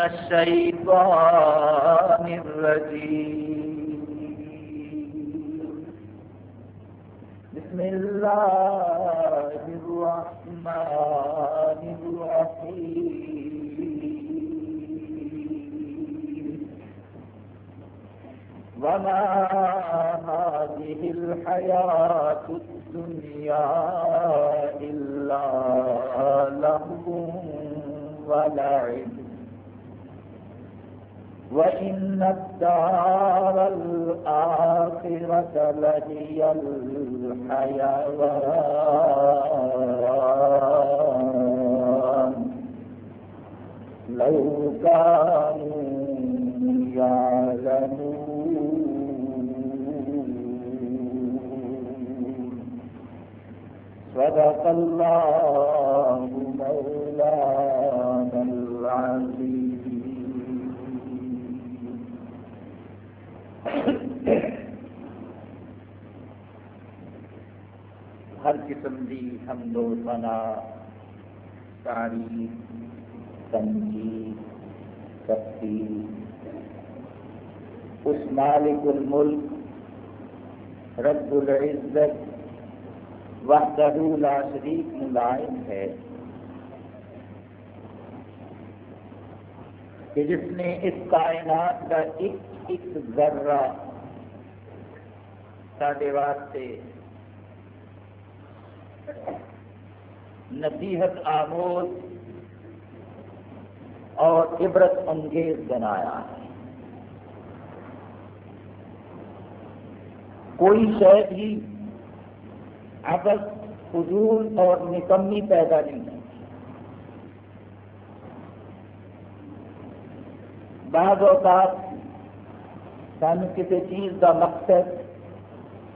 من الشيطان الرجيم. بسم الله الرحمن الرحيم. وما هذه الحياة الدنيا إلا لهو ولعب. وإن الدار الآخرة لهي الحيوان صدق الله مولانا العظيم ہر قسم کی حمد و ثنا تعریف تنجی سختی۔ اس مالک الملک، رب العزت، وحدہ لا شریک ملائم ہے۔ کہ جس نے اس کائنات کا ایک ایک ذرہ سارے واسطے نصیحت آموز اور عبرت انگیز بنایا ہے کوئی شہ بھی ابد فضول اور نکمی پیدا نہیں ہے بعض اوقات سان کسی چیز کا مقصد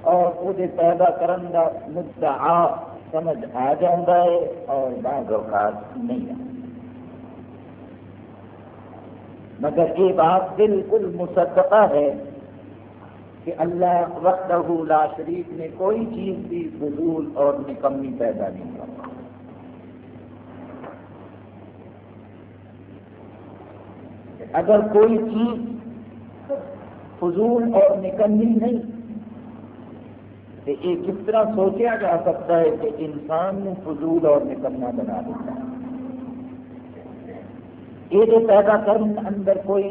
اور وہ پیدا کرنے کا مدعا سمجھ آ جاتا ہے اور بعض اوقات نہیں آتا مگر یہ بات بالکل مصدقہ ہے کہ اللہ وحدہ لا شریف نے کوئی چیز بھی فضول اور نکمی پیدا نہیں کرتا اگر کوئی چیز فضول اور نکمی نہیں۔ یہ کس طرح سوچا جا سکتا ہے کہ انسان نے فضول اور نکما بنا دیتا ہے یہ پیدا کرنے اندر کوئی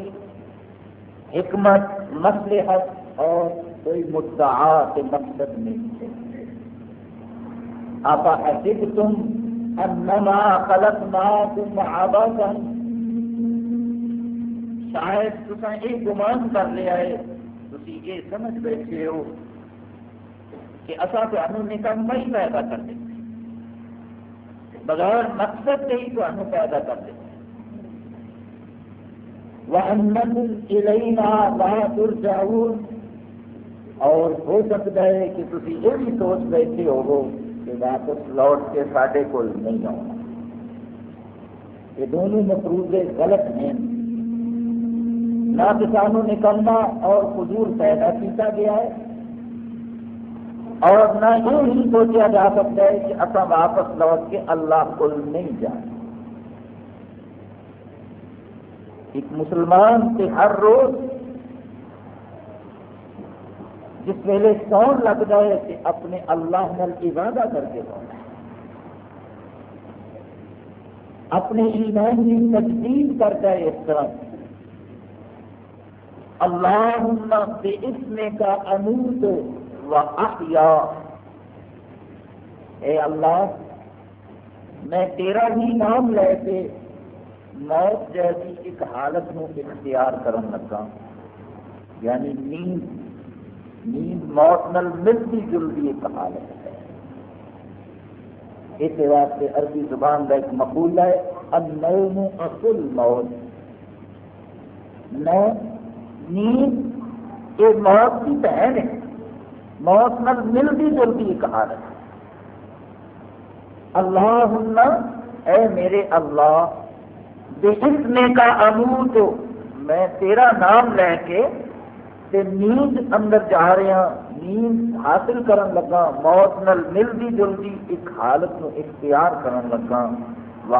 حکمت مسلحت اور کوئی مدعا کے مقصد نہیں ہے آپ حسب تم انما خلقناکم عبثا شاید تسا یہ گمان کر لیا ہے تھی یہ سمجھ بیٹھے ہو کہ اصا تمہیں نکما ہی پیدا کر دیں بغیر مقصد سے ہی تمہیں پیدا کر دیں اور ہو سکتا ہے کہ تھی یہ بھی سوچ بیٹھے ہو کہ واپس لوٹ کے سارے کو نہیں آنا یہ دونوں مفروضے غلط ہیں۔ نہ کسانوں نے اور فضول پیدا کیا گیا ہے۔ اور نہ یہ نہیں سوچا جا سکتا ہے کہ اصا واپس لوٹ کے اللہ کو نہیں جائیں ایک مسلمان سے ہر روز جس ویلے سون لگتا ہے کہ اپنے اللہ نل عبادہ کر کے سونا اپنے ایمان کی تجدید کرتا ہے اس طرح۔ اللہ بے اسم کا انوت و احیا۔ اے اللہ، میں تیرا ہی نام لے کے موت جیسی ایک حالت نو اختیار کرن لگا۔ یعنی نیند نیند موت نل ملتی جلتی ایک حالت ہے۔ اس واسطے عربی زبان کا ایک مقولہ ہے، النوم اصل موت۔ نو نیند یہ موت کی بہن ہے۔ موت نل ملتی جلتی ایک حالت اللہ اے میرے اللہ، بے کا امور تو میں تیرا نام لے کے تے نیند اندر جا رہا، نیند حاصل کرن لگا، موت نل ملتی جلتی ایک حالت نو اختیار کرن لگا۔ و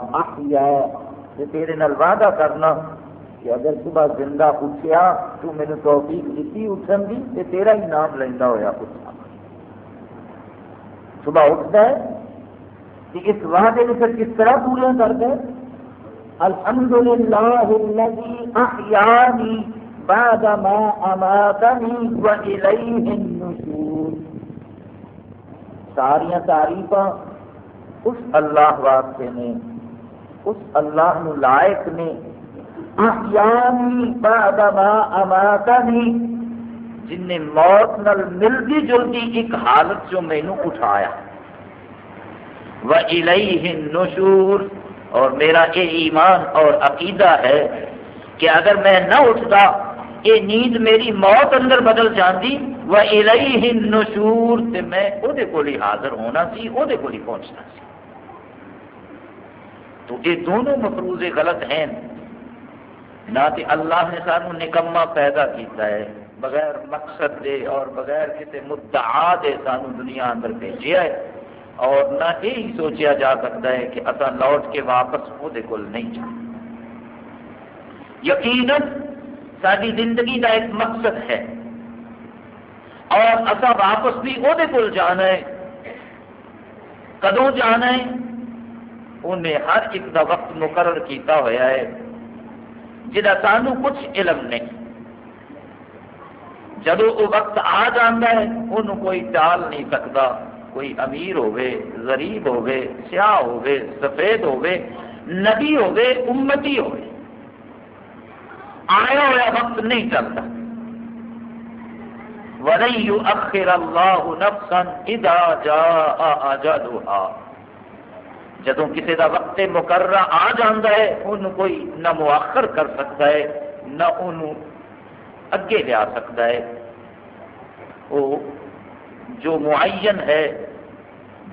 تے تیرے نال وعدہ کرنا۔ کہ اگر صبح زندہ اٹھیا تو میرے توفیق دیتی اٹھن کی تو تیرا ہی نام لینا ہوا اٹھا صبح اٹھتا ہے کہ اس وعدے میں پھر کس طرح پورا کرتا ہے؟ الحمد للہ بعد ما اماتنی و الیہ النشور۔ ساری تعریف اس اللہ واسطے نے، اس اللہ نو لائق نے احیانی بعد ما اماتنی جن نے موت نل ملتی جلتی ایک حالت جو مینو اٹھایا۔ و الیہ النشور۔ اور میرا یہ ایمان اور عقیدہ ہے کہ اگر میں نہ اٹھتا، یہ نیند میری موت اندر بدل جاندی۔ و الیہ النشور۔ تے میں او دے کولی حاضر ہونا سی او دے کولی پہنچنا سی۔ تو یہ دونوں مفروضے غلط ہیں۔ نہ کہ اللہ نے سانو نکما پیدا کیتا ہے، بغیر مقصد دے اور بغیر کسی مدعا دے سانو دنیا اندر بھیجیا ہے۔ اور نہ یہی سوچا جا سکتا ہے کہ اصا لوٹ کے واپس وہ نہیں جا یقیناً ساری زندگی کا ایک مقصد ہے۔ اور اصا واپس بھی وہ جانا ہے۔ کدوں جانا ہے؟ انہیں ہر ایک کا وقت مقرر کیتا ہوا ہے۔ جہاں سانو کچھ علم نہیں۔ جب وہ وقت آ جانا ہے انہوں کوئی ٹال نہیں سکتا کوئی امیر ہوے غریب ہوے سیاہ ہوے سفید ہوے نبی ہوے امتی ہوے آیا ہوا وقت نہیں چلتا۔ وَلَن يُؤَخِّرَ اللَّهُ نَفْسًا إِذَا جَاءَ أَجَلُهَا۔ جدو کسی کا وقت مقررہ آ جانا ہے، ان کوئی نہ مؤخر کر سکتا ہے، نہ انہوں اگے لیا سکتا ہے۔ وہ جو معین ہے،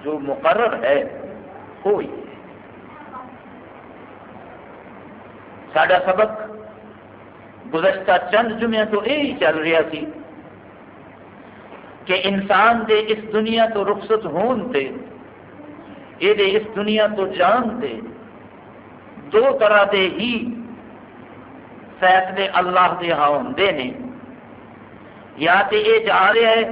جو مقرر ہے وہی سڈا سبق گزشتہ چند جمعہ تو یہی چل رہا سی کہ انسان دے اس دنیا تو رخصت ہون تے یہ اس دنیا تو جان دے دو طرح دے ہی فیصلے اللہ دے ہاں ہوندے نے یا تے یہ جا رہا ہے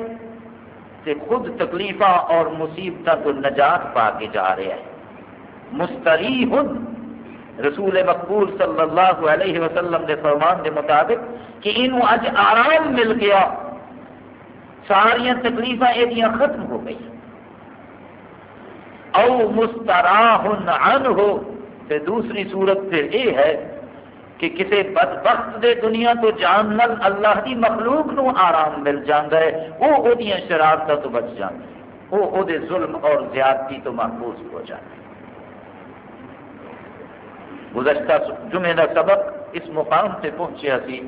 تے خود تکلیفہ اور مصیبت تو نجات پا کے جا رہا ہے مستری رسول مقبول صلی اللہ علیہ وسلم دے فرمان دے مطابق کہ انہوں اج آرام مل گیا ساریا تکلیفہ یہ ختم ہو گئی او مستراح عن ہو تے دوسری صورت پھر یہ ہے کہ کسی بدبخت دے دنیا تو جان نل اللہ دی مخلوق نو آرام مل جاتا ہے، وہ وہ شرارتوں تو بچ جاتا ہے۔ وہ او وہ ظلم اور زیادتی تو محفوظ ہو جاتا ہے۔ گزشتہ جمعے کا سبق اس مقام سے پہنچیا سی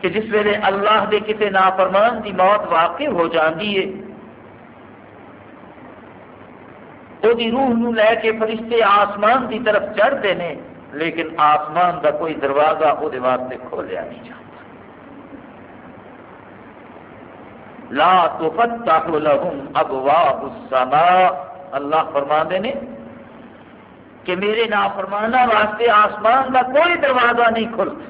کہ جس ویلے اللہ دے کسی نافرمان دی موت واقع ہو جاتی ہے وہ روح نو لے کے فرشتے آسمان کی طرف چڑھتے ہیں، لیکن آسمان کا کوئی دروازہ وہ واسطے کھولیا نہیں جاتا۔ لا تفتح لهم ابواب السماء۔ اللہ فرما نے کہ میرے نافرمانا واسطے آسمان کا کوئی دروازہ نہیں کھلتا۔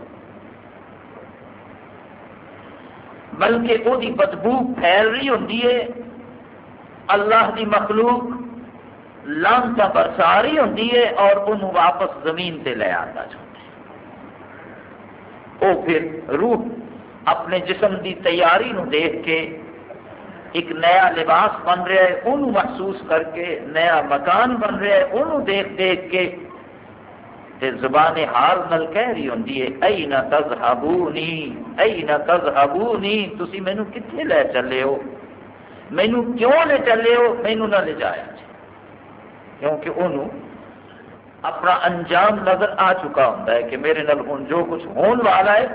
بلکہ وہ بدبو پھیل رہی ہوں اللہ کی مخلوق لانتا برساری ہوتی ہے اور انہوں واپس زمین سے لے آتا چاہتے وہ پھر روح اپنے جسم کی تیاری نو دیکھ کے ایک نیا لباس بن رہا ہے، انہوں محسوس کر کے نیا مکان بن رہا ہے، انہوں دیکھ دیکھ کے تے زبان حال نل کہہ رہی ہوں ای نہ تذہبونی ای نہ تذہبونی، تسی مینو کتنے لے چلے ہو؟ مینو کیوں لے چلے ہو؟ مینو نہ لے جایا کیونکہ انہوں اپنا انجام نظر آ چکا ہوں کہ میرے نال ہوں جو کچھ ہون والا ہے،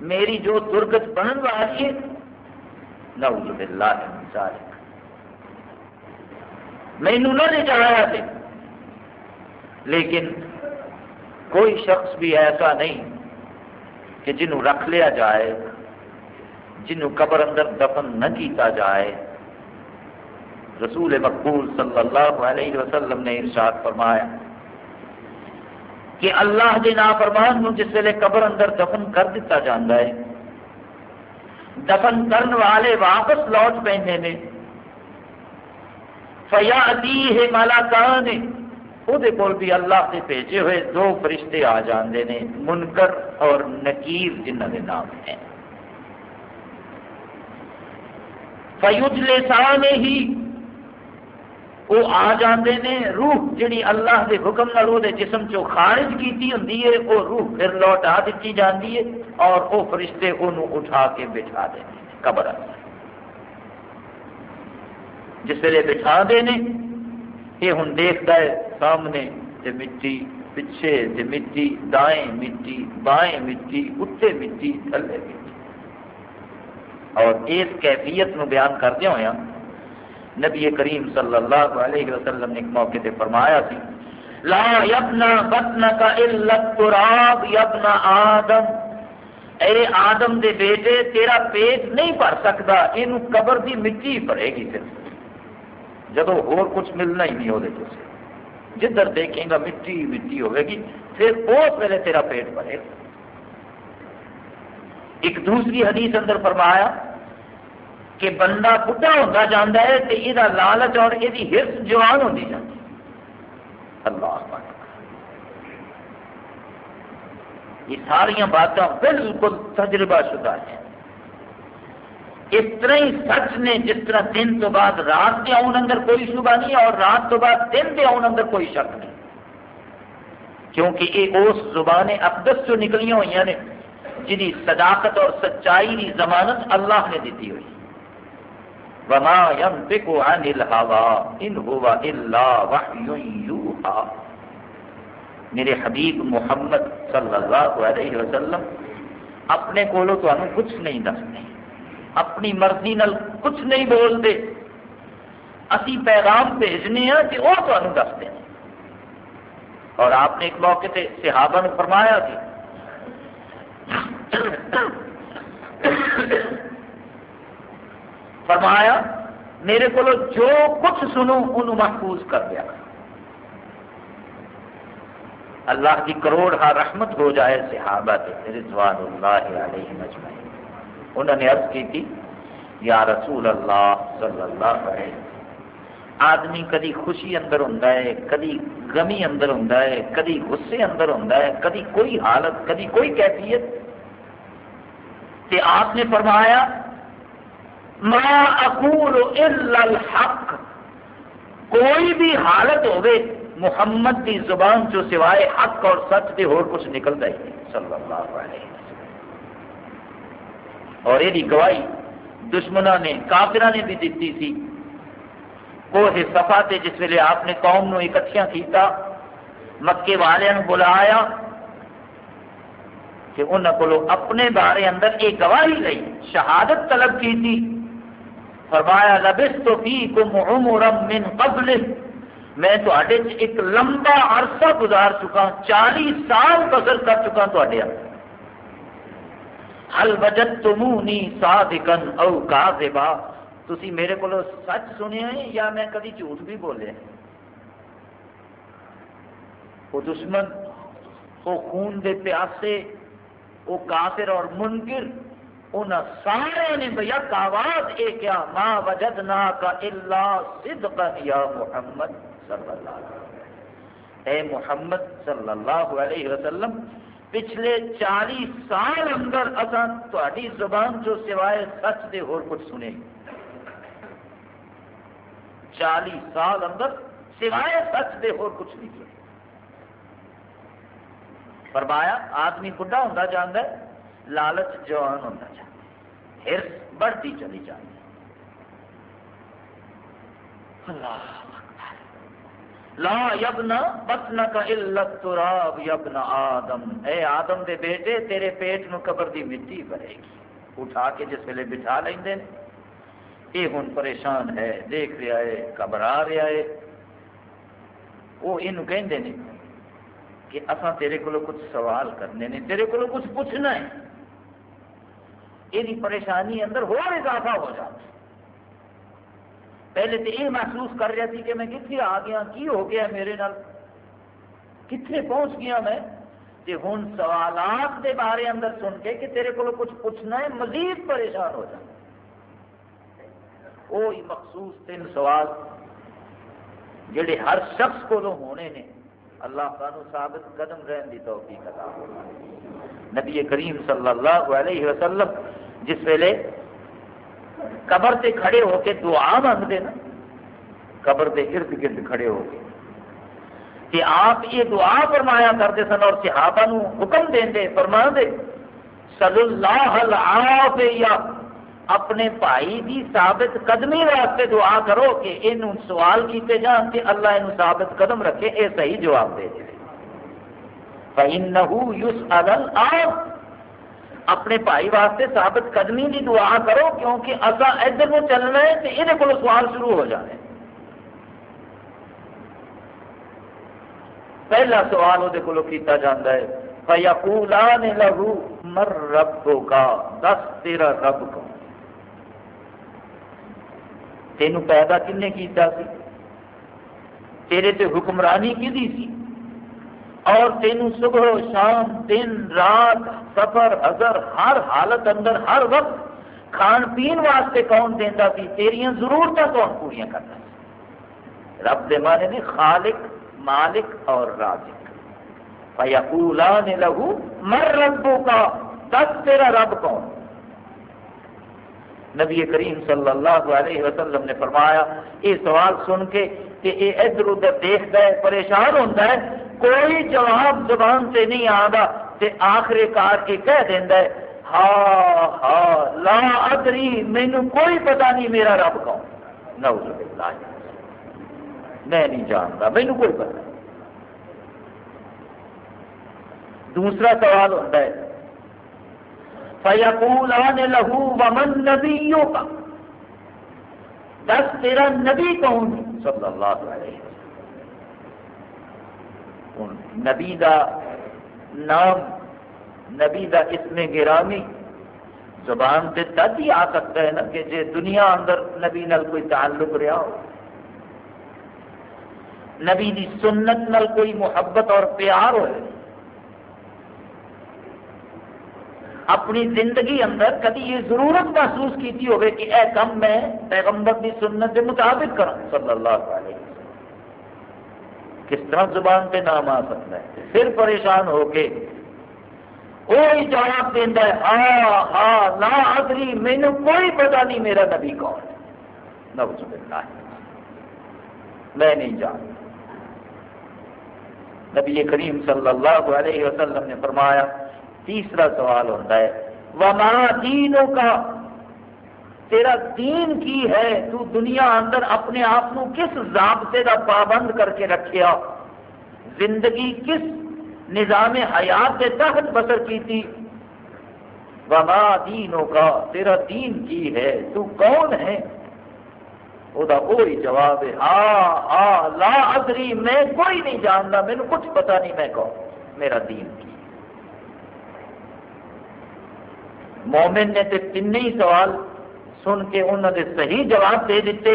میری جو درگت بنن والی ہے، نعوذ باللہ من ذالک۔ مینو نہ لے جایا تھے لیکن کوئی شخص بھی ایسا نہیں کہ جنہوں رکھ لیا جائے جنہوں قبر اندر دفن نہ کیتا جائے رسول مقبول صلی اللہ علیہ وسلم نے ارشاد فرمایا کہ اللہ کے نافرمان نو جس ویلے قبر اندر دفن کر دیتا جاتا ہے، دفن کرن والے واپس لوٹ پہ فیا ادی ہے مالا کان وہ بھی اللہ سے بھیجے ہوئے دو فرشتے آ جاندے نے، منکر اور نکیر جنہ کے نام ہیں۔ فیوج لسان ہی وہ آ جاندے نے روح جڑی اللہ کے حکم نال وہ جسم چو خارج کیتی ہوندی ہے وہ روح پھر لوٹا دیتی جاندی ہے اور وہ فرشتے انہوں اٹھا کے بٹھا دیں قبر جس ویلے بٹھا دے نے، یہ ہوں دیکھتا ہے، سامنے تے مٹی پچھے تے مٹی، دائیں مٹی، بائیں مٹی اتنے مٹی، تھلے مٹی۔ اور اس کیفیت نو بیان کردیا ہوا نبی کریم صلی اللہ علیہ وسلم نے ایک موقع تے فرمایا سی لا یبنا بطن کا التراب، یبنا آدم۔ اے آدم دے بیٹے، تیرا پیٹ نہیں بھر سکتا یہ قبر دی مٹی بھرے گی صرف جب اور کچھ ملنا ہی نہیں ہو جدھر دیکھیں گا مٹی مٹی ہوئے گی، پھر اس ویلے تیرا پیٹ بھرے گا۔ ایک دوسری حدیث اندر فرمایا کہ بندہ بڑھا ہوتا جاتا ہے تو یہ لالچ اور یہ ہرس جوان ہوتی جاتی اللہ یہ ساریا باتیں بالکل تجربہ شدہ ہیں۔ اس طرح ہی سچ نے جس طرح دن تو بعد رات کے آن اندر کوئی شبہ نہیں اور رات تو بعد دن کے آن اندر کوئی شک نہیں۔ کیونکہ یہ اس زبان اقدس جو نکلیاں ہوئی نے یعنی جی صداقت اور سچائی کی ضمانت اللہ نے دیتی ہوئی۔ وما ينطق عن الهوى ان هو الا وحي يوحى میرے حبیب محمد صلی اللہ علیہ وسلم، اپنے کولو تو کچھ نہیں دستے، اپنی مرضی نال کچھ نہیں بولتے۔ اسی پیغام بھیجنے ہیں کہ وہ تمہیں دستے۔ ہیں اور آپ نے ایک موقع سے صحابہ نے فرمایا کہ فرمایا، میرے کو جو کچھ سنو ان محفوظ کر دیا۔ اللہ کی کروڑ ہاں رحمت ہو جائے، صحابہ رضوان اللہ علیہ مجمعین۔ انہوں نے عرض کی تھی، یا رسول اللہ صلی اللہ علیہ آدمی کدی خوشی اندر ہوں کدی غمی اندر ہوں کدی غصے اندر ہوں کدی کوئی حالت، کدی کوئی کیفیت۔ آپ نے فرمایا ما اقول الا الحق۔ کوئی بھی حالت ہوئے، محمد کی زبان جو سوائے حق اور سچ کے اور کچھ نکلتا ہی صلی اللہ علیہ اور یہ گواہی دشمنوں نے کافرہ نے بھی دیتی تھی۔ کوہ سفا تے جس ویلے آپ نے قوم نو اکٹھیاں کیتا، مکے والوں بلایا کہ انہوں کو اپنے بارے اندر یہ گواہی لئی، شہادت طلب کی تھی۔ فرمایا لبس تو فی کم من قبل میں تے ایک لمبا عرصہ گزار چکا چالی سال گزر کر چکا تے ہاں. ہل وجد تمونی صادقن او کاذبا. تسی میرے کو سچ سنیا ہے یا میں کدی جھوٹ بھی بولے؟ وہ دشمن، وہ خون دے پیاسے، وہ کافر اور منکر ان سارے نے بیک آواز یہ کیا، ما وجدنا کا اللہ صدقا یا محمد صلی اللہ علیہ وسلم. اے محمد صلی اللہ علیہ وسلم، پچھلے چالیس سال اندر اصا تاری زبان جو سوائے سچ دے اور کچھ سنے۔ چالیس سال اندر سوائے سچ دے اور کچھ نہیں سنے۔ فرمایا، آدمی بڑھا ہوتا جانا ہے، لالچ جوان ہوتا جانا ہرس بڑھتی چلی جاتی لا یبنا بطن کا علت تراب یبنا آدم۔ اے آدم دے بیٹے، تیرے پیٹ نو قبر دی مٹی بھرے گی۔ اٹھا کے جس ویلے بٹھا لیں یہ ہوں پریشان ہے، دیکھ رہا ہے، گھبرا رہا ہے۔ وہ یہ کہ اصا تیرے کو کچھ سوال کرنے نے، تیرے کو کچھ پوچھنا ہے۔ یہ پریشانی اندر ہو اضافہ ہو جاتا پہلے تو یہ محسوس کر رہا تھی کہ میں کتنے آ گیا کی ہو گیا میرے نال؟ کتنے پہنچ گیا میں؟ کہ ہوں سوالات کے بارے اندر سن کے کہ تیرے کو کچھ پوچھنا ہے، مزید پریشان ہو جائے وہی مخصوص تین سوال جڑے ہر شخص کو ہونے نے، اللہ تعالیٰ ثابت قدم رہن کی توفیق عطا نبی کریم صلی اللہ علیہ وسلم جس ویلے قبر سے کھڑے ہو کے دعا مانگتے نا قبر کے ارد گرد کھڑے ہو کے۔ کہ آپ یہ دعا فرمایا کرتے سن اور صحابہ نو حکم دیں دے فرما دے۔ صلی اللہ العافیہ، اپنے بھائی کی ثابت قدمی واسطے دعا کرو کہ یہ سوال کیتے جان کہ اللہ یہ ثابت قدم رکھے یہ صحیح جواب دے دے۔ فَإِنَّهُ يُسْأَلَ الْعَافِ اپنے بھائی واسطے ثابت قدمی کی دعا کرو، کیونکہ اصا ادھر کو چلنا ہے تو یہ کو سوال شروع ہو جانے پہلا سوال وہ کیتا جاتا ہے، فَيَقُولَانِ لَهُ مَرْ رَبُّكَ؟ دس تیرا رب کو تینوں پیدا کنے کیتا سی؟ تیرے تے حکمرانی کی دی سی؟ اور تینوں صبح و شام دن رات سفر حضر ہر حالت اندر، ہر وقت کھان پین واسطے کون دینا سی تیریاں ضرورت کون پوریا کرتا سی رب دے مانے نے خالق، مالک اور رازق۔ فَيَقُولَانِ لَهُ مَرْ رَبُّكَ دس تیرا رب کون؟ نبی کریم صلی اللہ علیہ وسلم نے فرمایا، یہ سوال سن کے کہ یہ ادھر ادھر دیکھتا ہے، پریشان ہوتا ہے کوئی جواب زبان سے نہیں آتا تے کار کے کہہ دینا ہے، ہا ہا، لا ادری مینو کوئی پتہ نہیں، میرا رب کون نعوذ باللہ۔ میں نہیں جانتا مینو کوئی پتہ نہیں۔ دوسرا سوال ہوتا ہے فیقولان لہو ومن نبیوں کا دس، تیرا نبی کون صلی اللہ علیہ وسلم نبی دا نام، نبی دا اسم گرامی، زبان سے تد ہی آ سکتا ہے نا کہ جے دنیا اندر نبی نال کوئی تعلق رہا ہو۔ نبی دی سنت نال کوئی محبت اور پیار ہوئے۔ اپنی زندگی اندر کدی یہ ضرورت محسوس کیتی ہوگی کہ اے کم میں پیغمبر کی سنت کے مطابق کروں۔ صلی اللہ علیہ وسلم۔ کس طرح زبان پہ نام آ سکتا ہے؟ پھر پریشان ہو کے وہی جواب دینا ہے ہاں ہاں لا ادری مینو کوئی پتا نہیں میرا نبی کون ہے۔ نوز باللہ۔ میں نہیں جانتا۔ نبی کریم صلی اللہ علیہ وسلم نے فرمایا، تیسرا سوال ہوتا ہے، وما دینوں کا تیرا دین کی ہے؟ تو دنیا اندر اپنے آپ کو کس ضابطے کا پابند کر کے رکھیا؟ زندگی کس نظام حیات کے تحت بسر کی تھی وما دینوں کا تیرا دین کی ہے؟ تو کون ہے؟ وہ وہی جواب ہے ہاں ہاں لا ادری، میں کوئی نہیں جانتا مینو کچھ پتا نہیں، میں کون؟ میرا دین کی۔ مومن نے تو تین ہی سوال سن کے انہوں نے صحیح جواب دے دیتے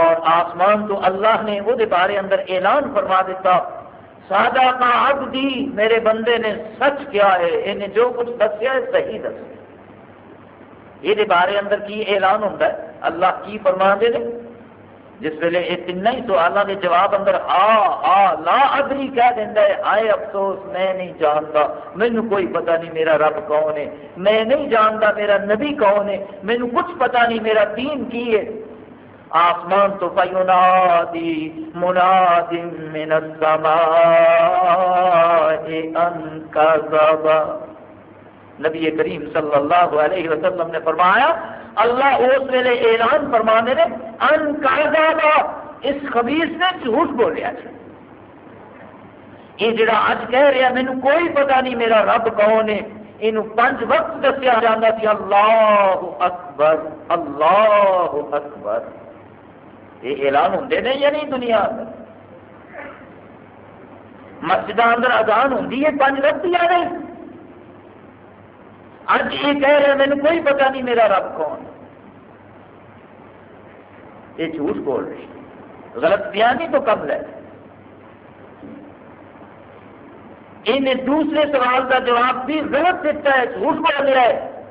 اور آسمان تو اللہ نے وہ بارے اندر اعلان فرما دیتا سادہ کا عبدی میرے بندے نے سچ کیا ہے، انہیں جو کچھ دسیا ہے صحیح دس یہ بارے اندر کی اعلان ہوتا ہے؟ اللہ کی فرما دے دے جس ویلے یہ تین ہی سوالوں کے جواب اندر آ آ، لا ادری کہہ دینا ہے، آئے افسوس، میں نہیں جانتا مینو کوئی پتہ نہیں میرا رب کون ہے، میں نہیں جانتا میرا نبی کون ہے مینو کچھ پتہ نہیں میرا دین کی ہے۔ آسمان تو فینادی مناد من السماء ان کذبا نبی کریم صلی اللہ علیہ وسلم نے فرمایا، اللہ اس ویلے اعلان فرما دے، ان کا اس خبیص نے جھوٹ بولیا جی۔ یہ جڑا اج کہہ رہا مینو کوئی پتا نہیں میرا رب کون ہے۔ یہ پنج وقت دسیا جاتا سی، اللہ اکبر اللہ اکبر۔ یہ اعلان ہوں نے یا نہیں دنیا مسجد اندر اذان ہوں پنج وقت یا نہیں اج یہ کہہ رہے مجھے کوئی پتا نہیں میرا رب کون یہ جھوٹ بول رہی غلط بیانی تو کم لے انہیں دوسرے سوال کا جواب بھی غلط دیتا ہے، جھوٹ بول رہا ہے۔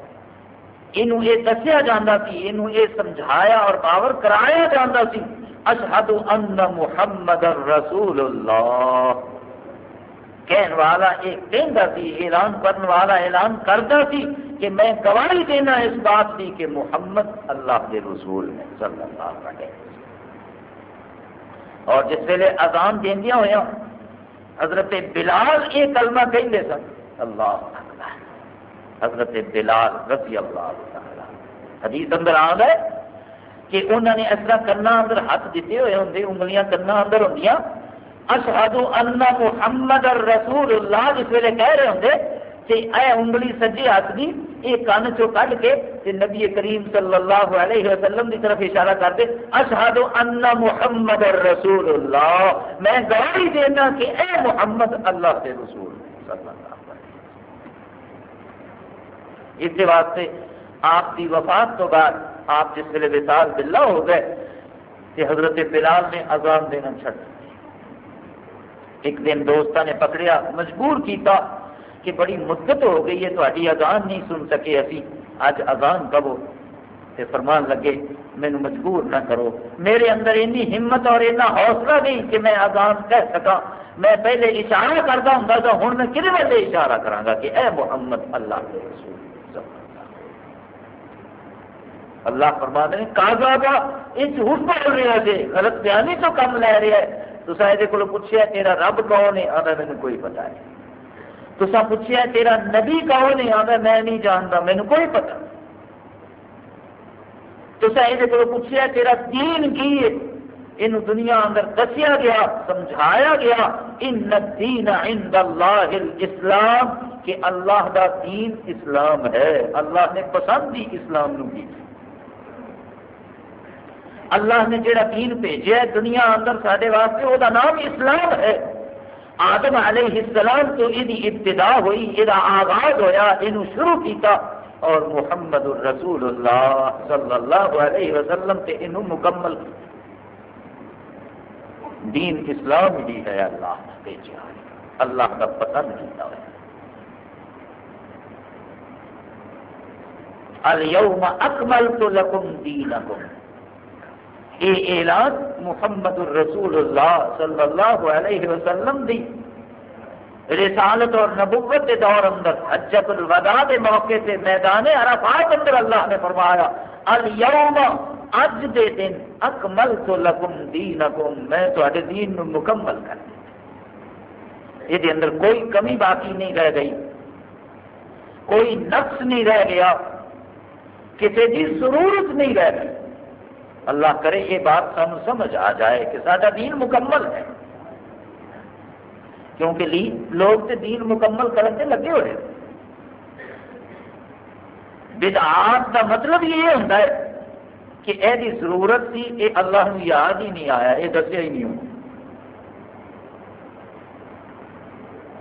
یہ یہ دسیا جاتا سی یہ سمجھایا اور باور کرایا جاتا سی۔ اشہد ان محمد رسول اللہ۔ کہن والا یہ کہہ سی اعلان کرنے والا اعلان کرتا سی کہ میں گواہی دینا اس بات کی کہ محمد اللہ کے رسول نے صلی اللہ علیہ اور جس ویلے اذان دیا ہوا حضرت بلال یہ کلمہ کہیں سن، اللہ حضرت بلال رضی اللہ تعالی حدیث اندر آ گئے کہ انہوں نے اس طرح کرنا اندر ہاتھ دیتے ہوئے ہوں، انگلیاں کرنا اندر ہوں اشہد ان محمد رسول اللہ جس ویلے کہہ رہے ہوں گے کہ اے انگلی سجی ہاتھ دی یہ کن چو کٹ کے تے نبی کریم صلی اللہ علیہ وسلم کی طرف اشارہ کر دے اشہد ان محمد رسول اللہ۔ میں گواہی دینا کہ اے محمد اللہ کے رسول صلی اللہ اس واسطے آپ کی وفات تو بعد آپ جس ویلے وسال بلا ہو گئے، کہ حضرت بلال نے اذان دینا چھٹ ایک دن دوستوں نے پکڑیا، مجبور کیتا کہ بڑی مدت ہو گئی ہے تاری اذان نہیں سن سکے ابھی اج اذان کبو؟ تے فرمان لگے مینو مجبور نہ کرو۔ میرے اندر اینی ہمت اور اینا حوصلہ نہیں کہ میں اذان کہہ سکا میں پہلے اشارہ کرتا ہوں تو ہوں میں کھے ویلے اشارہ کرا کہ اے محمد اللہ کے رسول۔ اللہ فرما دے کاغا کا جھوٹ بول رہا ہے غلط بیانی تو کم لے رہا ہے تو یہ کو پوچھا تیرا رب کون ہے؟ آتا مجھے کوئی پتا ہے تو پوچھا تیرا نبی کون ہے؟ آتا میں نہیں جانتا مینو کوئی پتا تو یہ کو پوچھا تیرا دین کی ہے؟ یہ دنیا اندر دسیا گیا، سمجھایا گیا، ان دین عند اللہ الاسلام، کہ اللہ دا دین اسلام ہے۔ اللہ نے پسند ہی اسلام نو کی اللہ نے جڑا دین بھیجا ہے دنیا اندر سارے واسطے وہ نام اسلام ہے۔ آدم علیہ السلام تو یہ ابتدا ہوئی یہ آغاز ہوا یہ شروع کیتا۔ اور محمد الرسول اللہ صلی اللہ علیہ وسلم سے یہ مکمل۔ دین اسلام ہی ہے، اللہ نے بھیجا اللہ کا پسند کیتا ہوا اليوم اکملت لکم دینکم۔ یہ اعلان محمد الرسول اللہ صلی اللہ علیہ وسلم دی۔ رسالت اور نبوت کے دور اندر، حجت الوداع کے موقع سے میدان عرفات اندر اللہ نے فرمایا، الیوم اج دے دن اکمل تو لکم دینکم، میں تھوڑے دین نو مکمل کر دیا یہ اندر کوئی کمی باقی نہیں رہ گئی۔ کوئی نقص نہیں رہ گیا۔ کسی کی ضرورت نہیں رہ گئی۔ اللہ کرے یہ بات سانو سمجھ آ جائے کہ سارا دین مکمل ہے۔ کیونکہ لی لوگ تے دین مکمل کرنے لگے ہوئے۔ بدعات کا مطلب یہ ہوتا ہے کہ یہ ضرورت تھی یہ اللہ نو یاد ہی نہیں آیا یہ دسیا ہی نہیں ہو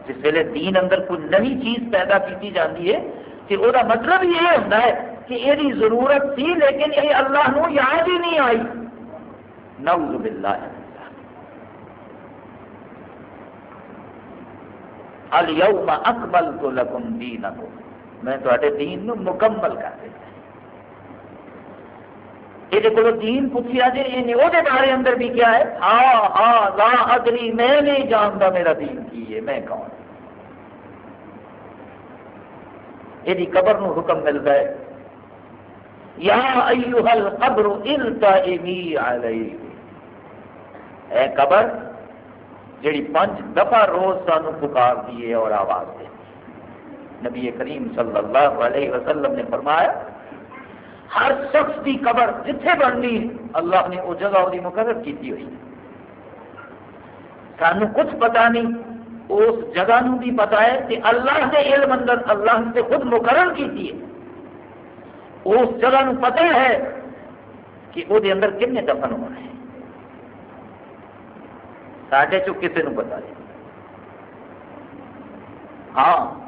جس ویلے دین اندر کوئی نئی چیز پیدا کی جاتی ہے کہ وہ مطلب یہ ہوتا ہے کہ یہ ضرورت تھی، لیکن یہ اللہ نو یاد ہی نہیں آئی۔ نعوذ باللہ الیوم اکملت لکم دینکم۔ میں تھوڑے دین نو مکمل کر دیتا یہ کو دین پوچھا جی یہ وہ بارے اندر بھی کیا ہے؟ ہاں ہاں لا ادری، میں نہیں جانتا میرا دین کی ہے، میں کون؟ یہ قبر نو حکم ملتا ہے یا ایوہ القبر التائمی علیہ۔ اے قبر، جڑی پانچ دفعہ روز سانو پکار دیے اور آواز دے۔ نبی کریم صلی اللہ علیہ وسلم نے فرمایا، ہر شخص کی قبر جتھے بننی، اللہ نے وہ جگہ وہی مقرر کی ہوئی۔ سانو کچھ پتا نہیں، اس جگہ نو بھی پتا ہے کہ اللہ کے علم اندر اللہ نے خود مقرر کی ہے۔ اس جگہ پتہ ہے کہ وہ اندر کن دفن ہونا ہے۔ سڈے چو کسی نو پتا نہیں۔ ہاں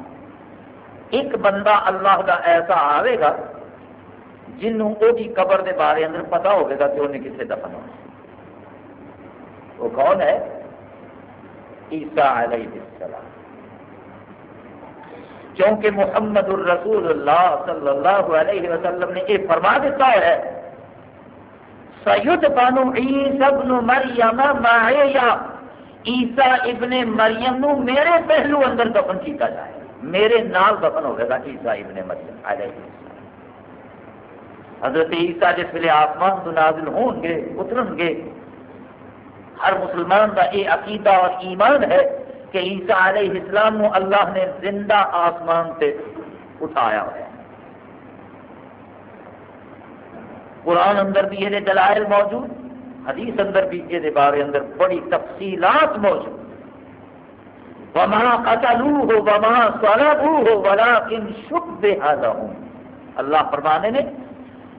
ایک بندہ اللہ کا ایسا آئے گا جنوں وہ بھی قبر کے بارے اندر پتا ہوگا کہ انہیں کتنے دفن ہونا ہے۔ وہ کون ہے؟ عیسیٰ علیہ السلام۔ کیونکہ محمد الرسول اللہ صلی اللہ علیہ وسلم نے یہ فرما دیتا ہے، سید بانو عیسی ابن مریم معیا عیسیٰ ابن مریم نو میرے پہلو اندر دفن کیتا جائے، میرے نال دفن ہوئے گا عیسیٰ ابن مریم علیہ حضرت عیسیٰ جس ویلے آسمان تو نازل ہون گے، اترن گے۔ ہر مسلمان کا یہ عقیدہ اور ایمان ہے۔ کہ عیسیٰ علیہ السلام نو اللہ نے زندہ آسمان سے اٹھایا ہوا قرآن اندر بھی یہ دلائل موجود، حدیث اندر بھی یہ بارے اندر بڑی تفصیلات موجود۔ وما قتلوه وما صلبوه ولكن شبه لهم۔ اللہ فرمانے نے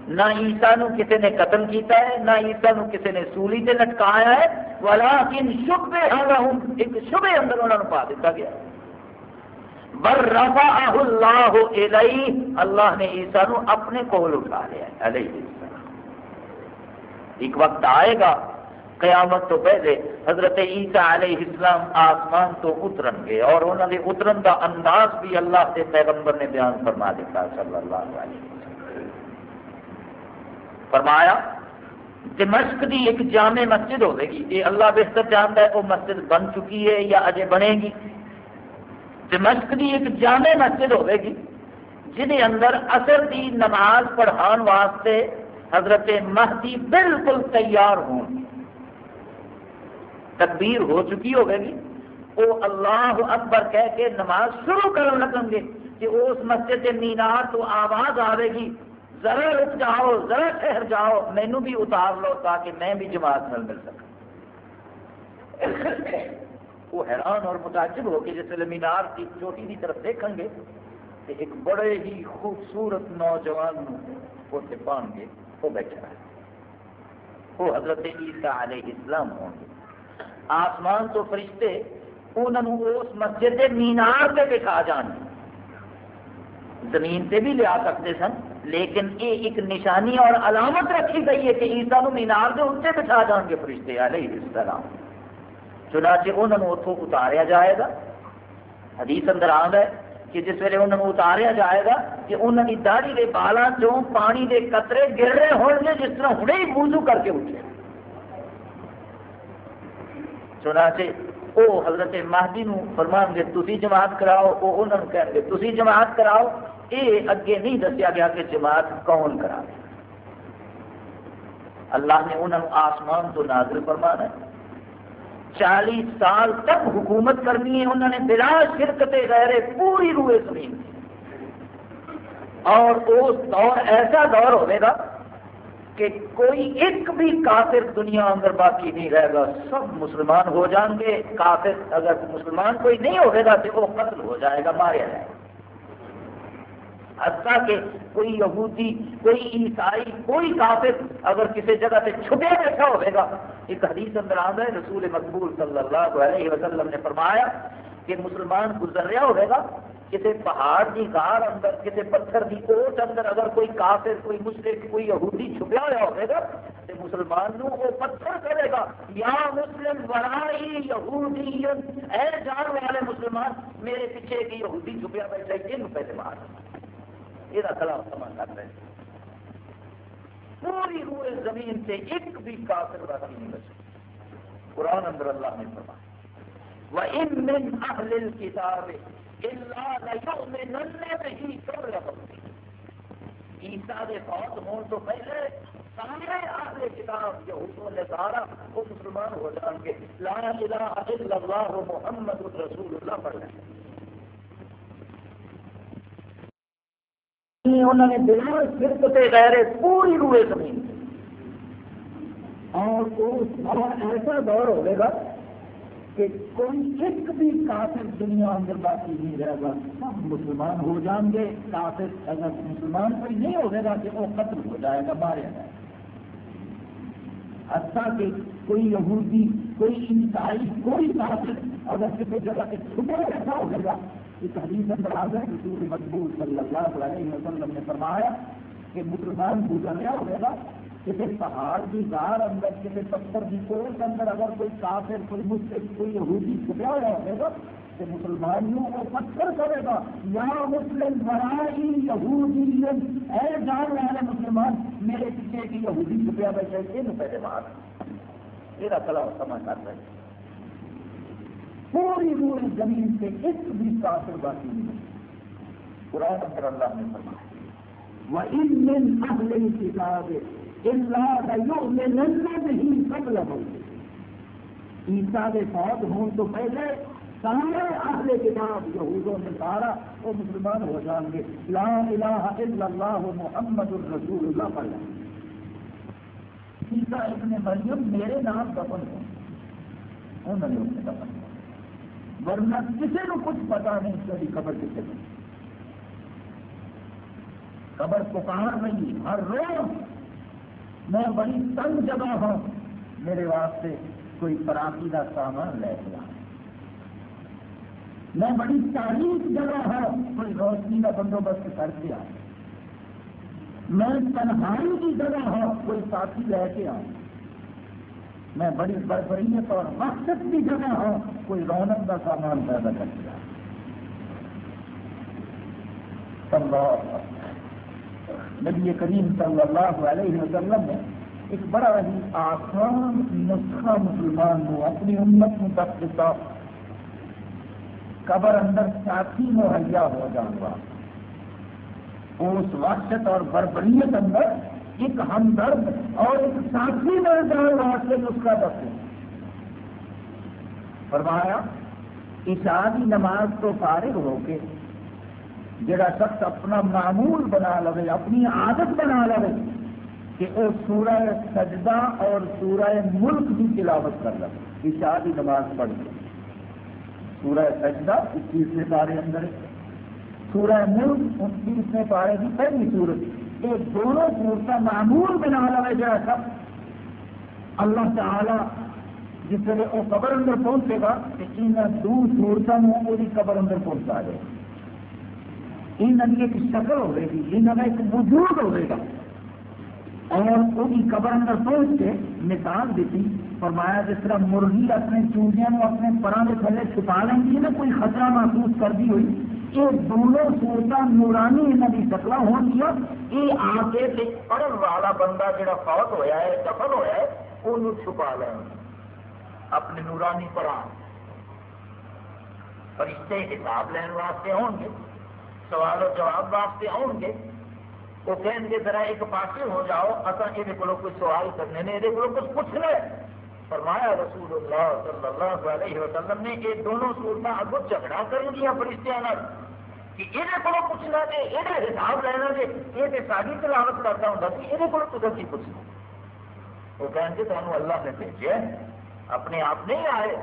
نہ عیسیٰ نو کسی نے قتل کیتا ہے، نہ عیسیٰ نو کسی نے سولی سے لٹکایا ہے، ولیکن شبہ لهم ایک شبہ اندر انہوں نے پا دیتا گیا۔ بر رفعہ اللہ علیہ اللہ نے عیسیٰ نو اپنے کول اٹھا لیا ہے، علیہ السلام۔ ایک وقت آئے گا، قیامت تو پہلے حضرت عیسیٰ علیہ السلام آسمان تو اترن گے، اور انہوں نے اترن کا انداز بھی اللہ کے پیغمبر نے بیان فرما دیتا صلی اللہ علیہ وسلم۔ فرمایا دمشق دی ایک جامع مسجد ہوے گی یہ اللہ بہتر جانتا ہے، وہ مسجد بن چکی ہے یا اجے بنے گی۔ دمشق دی ایک جامع مسجد ہوے گی جہد اندر اثر دی نماز پڑھان واسطے حضرت مہدی بالکل تیار ہوں تکبیر ہو چکی ہوگی گی وہ اللہ اکبر کہہ کے نماز شروع کرنے لگیں گے کہ اس مسجد کے مینار تو آواز آئے گی۔ ذرا رک جاؤ، ذرا ٹھہر جاؤ مینو بھی اتار لو تاکہ میں بھی جماعت نال مل سکوں وہ حیران اور متاجب ہو کے جس مینار کی چوٹی کی طرف دیکھیں گے تو ایک بڑے ہی خوبصورت نوجوان اسے پان گے، وہ بیٹھا ہے وہ حضرت عیسیٰ علیہ السلام ہوں گے۔ آسمان تو فرشتے انہوں اس مسجد کے مینار پہ بٹھا جان زمین سے بھی لیا سکتے سن۔ لیکن یہ ایک نشانی اور علامت رکھی گئی ہے کہ عیسیٰ نو مینار کے اتنے بٹھا جان گے فرشتے علیہ السلام۔ چنانچہ انہوں نے اتوں اتاریا جائے گا۔ حدیث اندر آد ہے کہ جس ویلے انہوں نے اتاریا جائے گا کہ انہوں کی داڑھی کے بالاں چوں پانی کے قطرے گر رہے ہوں گے، جس طرح ہنے ہی بوزو کر کے اٹھے۔ چنانچہ وہ حضرت مہدی نو فرمان گے تھی جماعت کراؤ وہ انہوں نے کہیں گے تھی جماعت کراؤ یہ اگے نہیں دسیا گیا کہ جماعت کون کرا اللہ نے انہوں نے آسمان تو نازل فرمانا ہے۔ چالیس سال تک حکومت کرنی ہے انہوں نے بلا شرکت غیر پوری روئے زمین اور اس دور ایسا دور ہوئے گا کہ کوئی ایک بھی کافر دنیا اندر باقی نہیں رہے گا۔ سب مسلمان ہو جان گے۔ کافر اگر مسلمان کوئی نہیں ہوئے گا تو وہ قتل ہو جائے گا، ماریا جائے گا۔ حتیٰ کہ کوئی یہودی، کوئی عیسائی، کوئی کافر اگر کسی جگہ سے چھپے بیٹھا ہوئے گا، ایک حدیث اندر آتا ہے، رسول مقبول صلی اللہ علیہ وسلم نے فرمایا کہ مسلمان گزر رہا ہوئے گا، کسی پہاڑ کی گار اندر، کسی پتھر کی کوٹ اندر اگر کوئی کافر، کوئی مشرق کوئی یہودی چھپیا ہوا ہوئے گا، تو مسلمان نو وہ پتھر کرے گا۔ یا مسلم ورائی یہودی اے جان والے مسلمان، میرے پیچھے ایک یہودی چھپیا بیٹھا ہے جن پہلے مار۔ یہ خلاف سما کر رہے پوری ہوئے زمین سے ایک بھی کافر باقی نہیں بچے۔ قرآن اندر اللہ نے فرمایا، وَإِن مِّنْ أَهْلِ الْكِتَابِ إِلَّا لَيُؤْمِنَنَّ بِهِ قَبْلَ عیسیٰ دے فوت ہون تو پہلے سارے اہل کتاب یہود و نصارا وہ مسلمان ہو جان گے لا الہ الا اللہ محمد رسول اللہ پڑھ لیں۔ انہوں نے بنا شرک سے غیر پوری روئے زمین اور ایسا دور ہوئے گا کہ کوئی ایک بھی کافر دنیا اندر باقی نہیں رہے گا۔ سب مسلمان ہو جائیں گے۔ کافر اگر مسلمان کوئی نہیں ہوگا گا کہ وہ قتل ہو جائے گا مارا جائے گا۔ حتیٰ کہ کوئی یہودی، کوئی عیسائی کوئی کافر اگر کسی جگہ سے چھپے ایسا ہوگا اس حدیث اندر آ جائے رسول مقبول صلی اللہ علیہ وسلم نے فرمایا کہ مسلمان گزریا ہوئے گا کسی پہاڑ کی گار اندر کسی پتھر کی کوٹ اندر اگر کوئی کافر، کوئی مسلم کوئی یہودی چھپیا ہوا ہوئے گا کہ مسلمانوں کو پتھر کرے گا، یا مسلم برائی یہودی اے جان والے مسلمان، میرے پیچھے کی یہودی چھپیا بیٹھے یہ پہلے بات۔ یہ کلا سمجھ کر رہے پوری پوری زمین سے ایک بھی کافر باقی نہیں قرآن پر اللہ نے فرمایا وَإِن أَهْلِ الْكِتَابِ إِلَّا لَيُؤْمِنَنَّ بِهِ عیسیٰ کے فوت ہوں تو پہلے سارے اہل کتاب یہود و نصارا وہ مسلمان ہو جائیں گے۔ لا الہ الا اللہ محمد الرسول اللہ پڑھ عیسیٰ ابن مریم میرے نام دفن ہو انہوں نے دفن ورنہ کسی کو کچھ پتا نہیں اس کی قبر کسے میں قبر پکار رہی ہر روز میں بڑی تنگ جگہ ہوں۔ میرے واسطے کوئی پراکی کا سامان لے کے میں بڑی تاریخ جگہ ہے کوئی روشنی کا بندوبست کر کے آ میں تنہائی کی جگہ ہے کوئی ساتھی لے کے آؤں۔ میں بڑی برفریت اور مقصد کی جگہ ہوں کوئی رونق کا سامان پیدا کر کے نبی کریم صلی اللہ علیہ وسلم نے ایک بڑا ہی آسان نسخہ مسلمان کو اپنی امت میں تک قبر اندر ساتھی مہیا ہو جاؤں گا۔ اس وقت اور بربریت اندر ایک ہمدرد اور ایک ساتھی مل جانے واسطے نسخہ دسے فرمایا عشادی نماز تو فارغ ہو کے جڑا شخص اپنا معمول بنا لو اپنی عادت بنا لو کہ وہ سورہ سجدہ اور سورہ ملک کی تلاوت کر لو عشادی نماز پڑھ کے۔ سورہ سجدہ اکیسویں پارے اندر سورہ ملک انتیسویں پارے کی پہلی سورت یہ دونوں سورت معمول بنا لگا جا سب اللہ تعالی جس ویلے وہ قبر اندر پہنچے گا کہ ان دو سورتوں وہ قبر اندر پہنچا جائے ان کی ایک شکل ہوئے گی ان کا ایک وجود ہوئے گا اور وہ قبر اندر پہنچ کے مثال دیتی فرمایا جس طرح مرغی اپنے چوڑیاں اپنے پروں کے تھلے چھپا لیں گی نا کوئی خطرہ محسوس کر دی ہوئی۔ یہ دونوں سورت نورانی یہاں کی شکل ہو گیا یہ آ کے پڑھن والا بندہ جڑا فوت ہوا ہے، دفن ہوا ہے وہ چھپا لیں گے۔ اپنے نورانی پرا فرشتے حساب لین واسطے آن گے، سوال و جواب واسطے آن گے۔ وہ کہیں گے، ذرا ایک پاسے ہو جاؤ اصل یہ کوئی سوال کرنے نے یہ کچھ پوچھنا ہے۔ فرمایا رسول اللہ صلی اللہ علیہ وسلم نے، یہ دونوں صورت اگو جھگڑا کر دیا فرشتیاں کہ یہ کو پوچھنا جی یہ حساب لینا جی یہ ساری تلاوت کرتا ہوں کہ یہ کو پوچھنا۔ وہ کہیں گے تمہیں اللہ نے بھیجا اپنے آپ نہیں آئے۔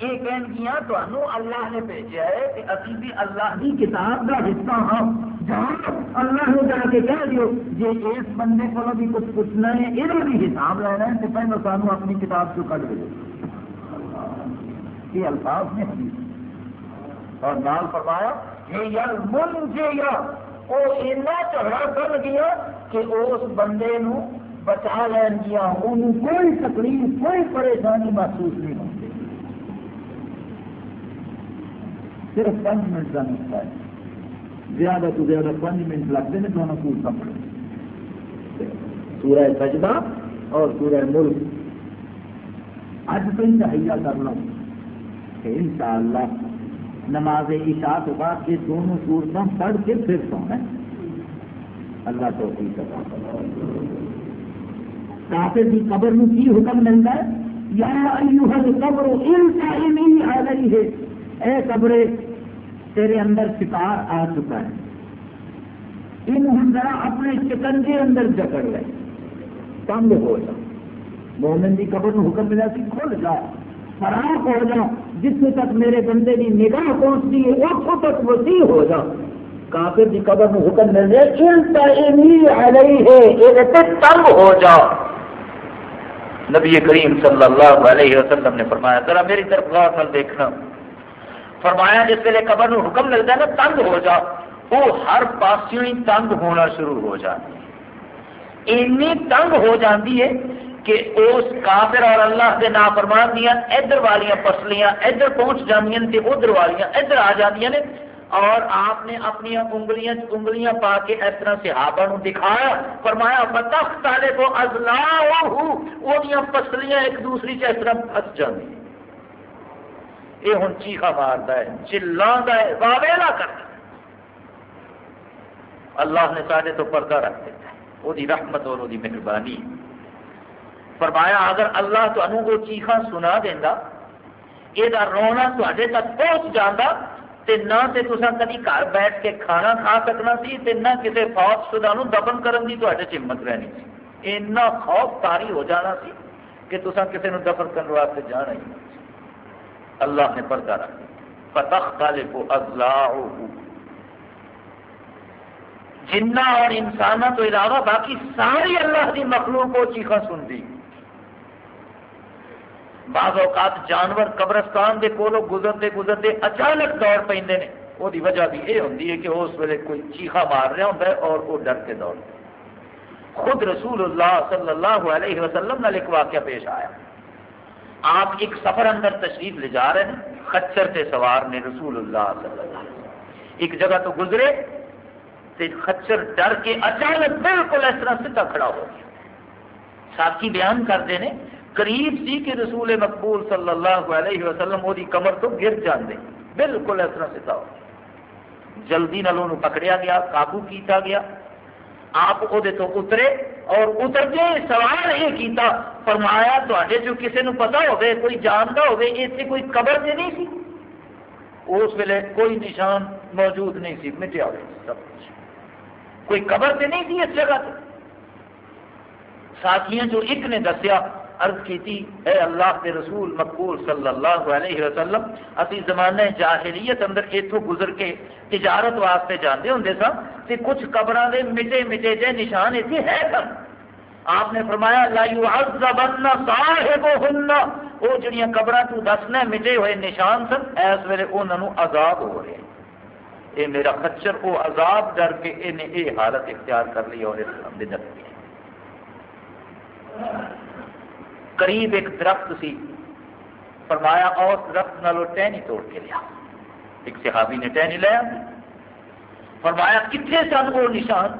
یہ کہن گیا تمہیں اللہ نے بھیجا ہے کہ ابھی بھی اللہ کی کتاب کا حصہ ہوں جہاں اللہ نے جا کے کہہ دیو جی اس بندے کو بھی کچھ پوچھنا ہے یہ بھی حساب لینا ہے تو پہلے سانو اپنی کتاب چ کٹ دے یہ الفاظ نے حدیث اور نال فرمایا، یہ یار من جے یا وہ اینا جھگڑا کر گیا کہ اس بندے نو بچا لین گیا انہوں کوئی تکلیف، کوئی پریشانی محسوس نہیں ہوتی صرف پانچ منٹ کا نسخہ ہے۔ زیادہ تو زیادہ پانچ منٹ لگتے ہیں، دونوں سور سمجھ سورہ سجدہ اور سورہ ملک۔ اج تو انتہیا کر لو کہ ان شاء اللہ نماز عشاء تو بعد یہ دونوں سورتوں پڑھ کے پھر سونا اللہ تو کافر کی قبر میں کی حکم ملتا ہے۔ یا ایوہ القبر ان قائمین آ رہی ہے اے قبرے، تیرے اندر شکار آ چکا ہے۔ ان ہم ذرا اپنے شکنجے اندر جکڑ لے تنگ ہو جا مومن کی قبر میں حکم ملا سی کھل جا۔ فراق ہو جا جس تک میرے بندے کی نگاہ پہنچتی ہے، اس تک وسیع ہو جا کافر کی قبر میں حکم مل جائے۔ آ ہے تنگ ہو جا نبی کریم صلی اللہ علیہ وسلم نے فرمایا، ذرا میری طرف غور دیکھنا۔ فرمایا، جس ویلے قبر نو حکم ملتا ہے نا، تنگ ہو جا۔ وہ ہر پاس ہی تنگ ہونا شروع ہو جاتی اینی تنگ ہو جاتی ہے کہ اس کافر اور اللہ کے نافرمان دیا ادھر والیاں پسلیاں ادھر پہنچ جانیاں تے ادھر والیاں ادھر آ جاندیاں نے۔ اور آپ نے اپنی انگلیاں انگلیاں پا کے اس طرح صحابہ نو دکھایا، فرمایا بتخ تالے کو ازلا وہ پسلیاں ایک دوسری سے اس طرح پھس جاندی۔ یہ ہوں چیخا مارتا ہے چلا ہے، واویلا کرتا اللہ نے سارے تو پردہ رکھ دیتا ہے۔ وہ رحمت اور وہ مہربانی۔ فرمایا، اگر اللہ تمہیں وہ چیخا سنا دینا یہ رونا تے تک پہنچ جانا تے نہ تے تسا کدی گھر بیٹھ کے کھانا کھا سکنا سی تے نہ کسی فوج شدہ نو دفن کرن دی تے چمت رہنی سی۔ اینا خوف تاری ہو جانا سی کہ تسا کسی نو دفن کرنے واسطے جانا ہی اللہ نے پردہ رکھ فتخ کو ازلاؤ جنہ اور انسانوں تو علاوہ باقی ساری اللہ کی مخلوق کو چیخا سن دی بعض اوقات جانور قبرستان کے کولو گزرتے گزرتے اچانک دوڑ پہ وہ وجہ بھی یہ ہوتی ہے کہ اس ویلے کوئی چیخا مار رہا ہوتا ہے اور وہ ڈر کے دوڑ خود رسول اللہ صلی اللہ علیہ وسلم ایک واقعہ پیش آیا۔ آپ ایک سفر اندر تشریف لے جا رہے ہیں، خچر سے سوار نے رسول اللہ صلی اللہ علیہ وسلم۔ ایک جگہ تو گزرے تو خچر ڈر کے اچانک بالکل اس طرح سیدھا کھڑا ہو گیا۔ ساتھی بیان کرتے ہیں قریب سی کہ رسول مقبول صلی اللہ علیہ وسلم وہ کمر تو گر جاندے بالکل اس طرح سیدھا ہو جلدی نال پکڑیا گیا، قابو کیتا گیا۔ آپ وہ تو اترے اور اترتے سوال یہ کیتا، فرمایا تے جو کسی نے پتا ہوگی کوئی جانتا ہوگی اتنے کوئی قبر سے نہیں سی۔ اس ویلے کوئی نشان موجود نہیں سی مٹیا ہوئے سب کچھ۔ کوئی قبر سے نہیں سی اس جگہ سے ساتھیاں جو ایک نے دسیا عرض کی تھی، اے اللہ کے رسول مقبول صلی اللہ علیہ وسلم، اسی زمانے جاہلیت اندر اتو گزر کے تجارت واسطے جانے ہوں سن کہ کچھ قبر دے مٹے مٹے جے نشان اتنے ہے سن۔ آپ نے فرمایا، لا يعذبن صاحبهن وہ جڑیاں قبراں تو دسنا مٹے ہوئے نشان سن اس ویلے انہاں نو عذاب ہو رہے اے میرا خچر وہ عذاب ڈر کے انہیں یہ حالت اختیار کر لی اور اس دے ڈر قریب ایک درخت سی۔ فرمایا اور درخت نالو ٹہنی توڑ کے لیا۔ ایک صحابی نے ٹہنی لیا فرمایا کتنے سن وہ نشان؟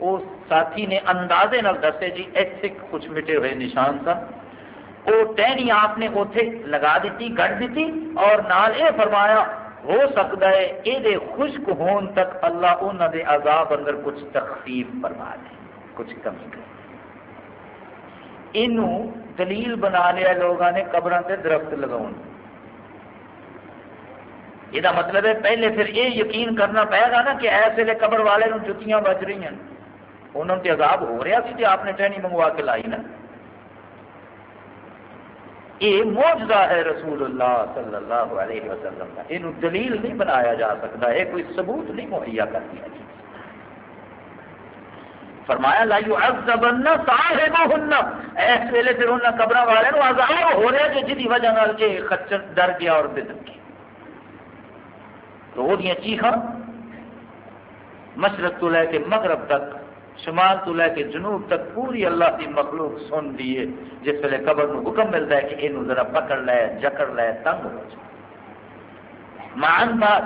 اس ساتھی نے اندازے نال دسے جی ایسے کچھ مٹے ہوئے نشان سن۔ وہ ٹہنی آپ نے اتنے لگا دیتی گڑ دیتی اور نال یہ فرمایا، ہو سکتا ہے یہ خشک ہون تک اللہ انہوں دے عذاب اندر کچھ تخفیف فرما دے، کچھ کمی کرے۔ یہ دلیل بنا لیا لوگوں نے قبر سے درخت لگاؤ یہ مطلب ہے پہلے پھر یہ یقین کرنا پائے گا نا کہ ایسے ویلے قبر والے جتیاں بج رہی ہیں۔ انہوں نے عذاب ہو رہا سی آپ نے ٹہنی منگوا کے لائی نا۔ یہ موجودہ ہے رسول اللہ صلی اللہ علیہ وسلم کا۔ یہ دلیل نہیں بنایا جا سکتا یہ کوئی ثبوت نہیں مہیا کر دیا جی فرمایا لائیو عذبن صاحبہن اس ویلے پھر انہاں قبراں والے نو عذاب ہو رہا کہ جدی وجہ نال کہ خچر ڈر گیا اور بدل گیا تو وہ دیاں چیخاں مشرق تو لے کے مغرب تک، شمال تو لے کے جنوب تک پوری اللہ کی مخلوق سن دیے جس ویلے قبر نو حکم ملتا ہے کہ یہ ذرا پکڑ لے، جکڑ لے، تنگ ہو جائے۔ مان بات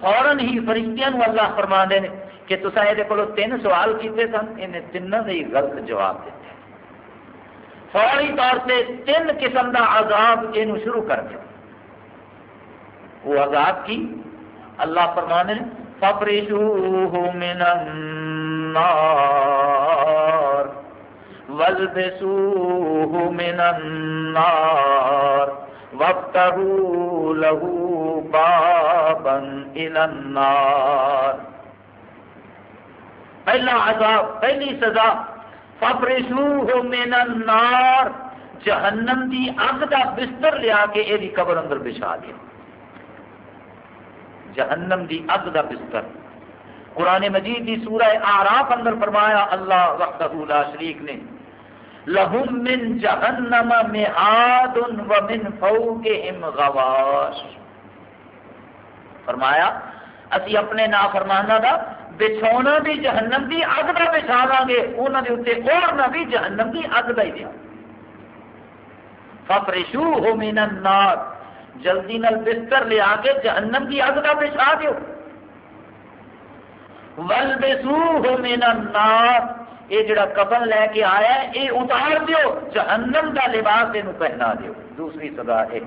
فوراً ہی فرشتیاں اللہ فرما دے کہ تصا یہ کو تین سوال کیتے سن، انہیں تینوں نے غلط جواب دیتے۔ فوری طور سے تین قسم کا عذاب یہ شروع کر دیا وہ عذاب کی؟ اللہ فرمانے فبرشوہ من النار والبسوہ من النار وابتغوا له بابا الى النار۔ پہلا عذاب، پہلی سزا۔ فبرشوہ من النار۔ جہنم دی اگ دا بستر لیا کے یہ قبر اندر بچھا دیا۔ جہنم دی اگ دا بستر۔ قرآن مجید دی سورہ آراف اندر فرمایا، اللہ وقتہ لا شریک نے، لہم من جہنم مہاد و من فوقہم غواش۔ فرمایا، اسی اپنے نافرمانہ دا بچھونا بھی جہنم کی اگ کا بچھا دیں گے انہوں کے اتنے اوڑنا بھی جہنم کی اگ کا ہی دیا۔ ففرشو ہو من النار۔ جلدی نل بستر لے آ کے جہنم کی اگ کا بچھا دیو۔ ولبسو ہو من النار۔ یہ جڑا کفن لے کے آیا ہے، یہ اتار دیو، جہنم کا لباس یہ پہنا دیو۔ دوسری سزا ہے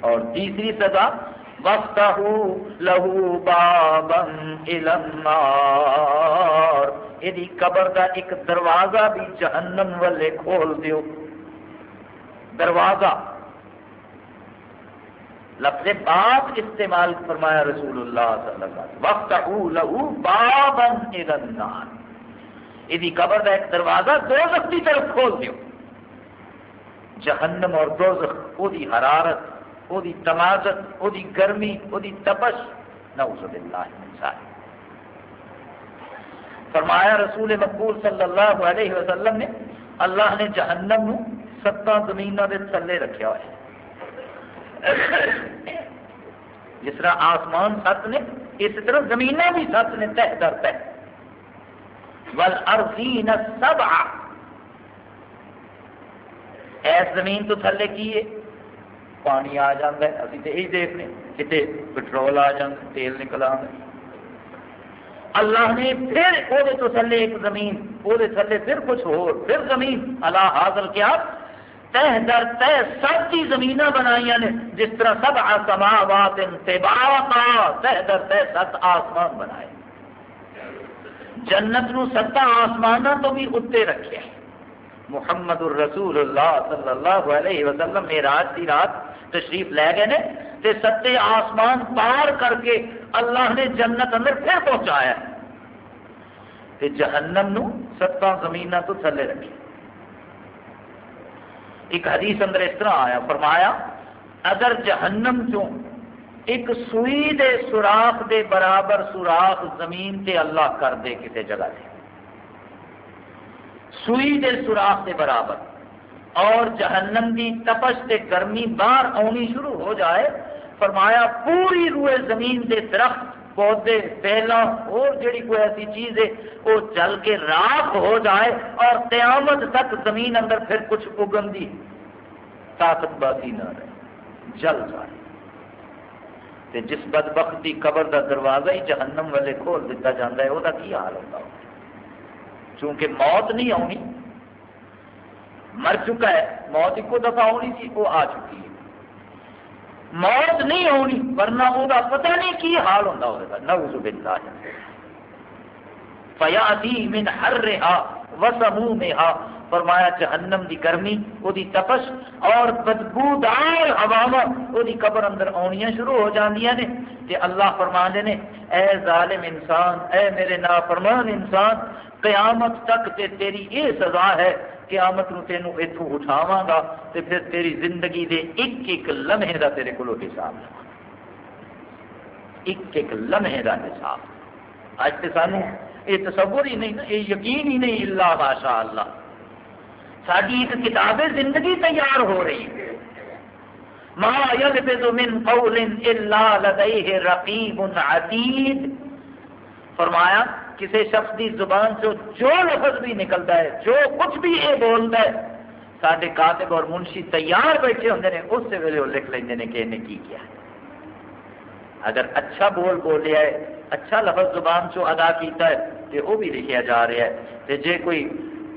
اور تیسری سزا وفتہو لہو بابن النار۔ یہ قبر کا ایک دروازہ بھی جہنم والے کھول دیو۔ دروازہ۔ لفظ باب استعمال فرمایا رسول اللہ صلی اللہ علیہ وسلم۔ وفتہو لہو بابن النار۔ یہ قبر کا ایک دروازہ دوزخ کی طرف کھول دیو۔ جہنم اور دوزخ وہ حرارت۔ وہ تمازت وہ گرمی وہ تپش نعوذ باللہ من ذالک فرمایا رسول مقبول صلی اللہ علیہ وسلم نے اللہ نے جہنم نو ستاں زمینوں کے تھلے رکھا ہوا ہے جس طرح آسمان ست نے اس طرح زمین بھی ست نے تہ در تہ والارضین السبع ایس زمین تو تھلے کی ہے پانی آ جاتا ہے ابھی تو یہی دیکھنے کتنے پٹرول آ جاتا تیل نکل آ اللہ نے پھر وہ تو تھلے ایک زمین وہ تھلے پھر کچھ ہو پھر زمین اللہ حاضر کیا تہ در تہ سب کی زمین بنائی نے جس طرح سب آسماوات تہ در تہ ست آسمان بنائے جنت نو ستا آسمان تو بھی اتنے رکھے محمد الرسول اللہ صلی اللہ علیہ وسلم میراج کی رات تشریف لے گئے نے، تے ستے آسمان پار کر کے اللہ نے جنت اندر پھر پہنچایا۔ تے جہنم نو ستاں زمین تو تھلے رکھی ایک حدیث اندر اس طرح آیا، فرمایا، اگر جہنم چوں ایک سوئی دے سوراخ دے برابر سوراخ زمین تے اللہ کر دے کسی جگہ سے سوئی دے سوراخ دے برابر۔ اور جہنم کی تپش تے گرمی باہر آنی شروع ہو جائے، فرمایا، پوری روئے زمین دے درخت، پودے پہلا اور جڑی کوئی ایسی چیز ہے، وہ جل کے راک ہو جائے اور قیامت تک زمین اندر پھر کچھ اگن دی طاقت باقی نہ رہے، جل جائے۔ تے جس بدبخت کی قبر دا دروازہ ہی جہنم والے کھول دیتا جاتا ہے، وہ کی حال ہوتا؟ چونکہ موت نہیں آنی مر چکا ہے، موت ایک دفعہ آنی تھی، وہ آ چکی ہے۔ موت نہیں ہونی، ورنہ وہ پتہ نہیں کی حال ہوتا ہوگا نوز باللہ۔ فیاتی من ہر رہا وسمو میں فرمایا، جہنم دی گرمی، وہ دی تپش اور بدبودار ہواوا وہ دی قبر اندر آنیاں شروع ہو جاندیاں نے۔ کہ اللہ فرما دے نے، اے ظالم انسان، اے میرے نافرمان انسان، قیامت تک تے تیری یہ سزا ہے۔ قیامت نو تینوں اتوں اٹھاواں گا تے پھر تیری زندگی دے ایک ایک لمحے دا تیرے کو حساب لگا ایک ایک لمحے دا حساب۔ اج تے سانو یہ تصور ہی نہیں یہ یقین ہی نہیں، اللہ ماشاء اللہ ساری ایک کتاب زندگی تیار ہو رہی ہے۔ ما يلفظ من قول الا لديه رقيب عتيد فرمایا کسی شخص کی زبان سے جو لفظ بھی نکلتا ہے، جو کچھ بھی یہ بولتا ہے سارے کاتب اور منشی تیار بیٹھے ہوں نے، اس ویلے وہ لکھ لیں کہ انہیں کی کیا ہے۔ اگر اچھا بول بولیا ہے اچھا لفظ زبان چو ادا کیتا ہے تو وہ بھی لکھیا جا رہا ہے۔ تے جے کوئی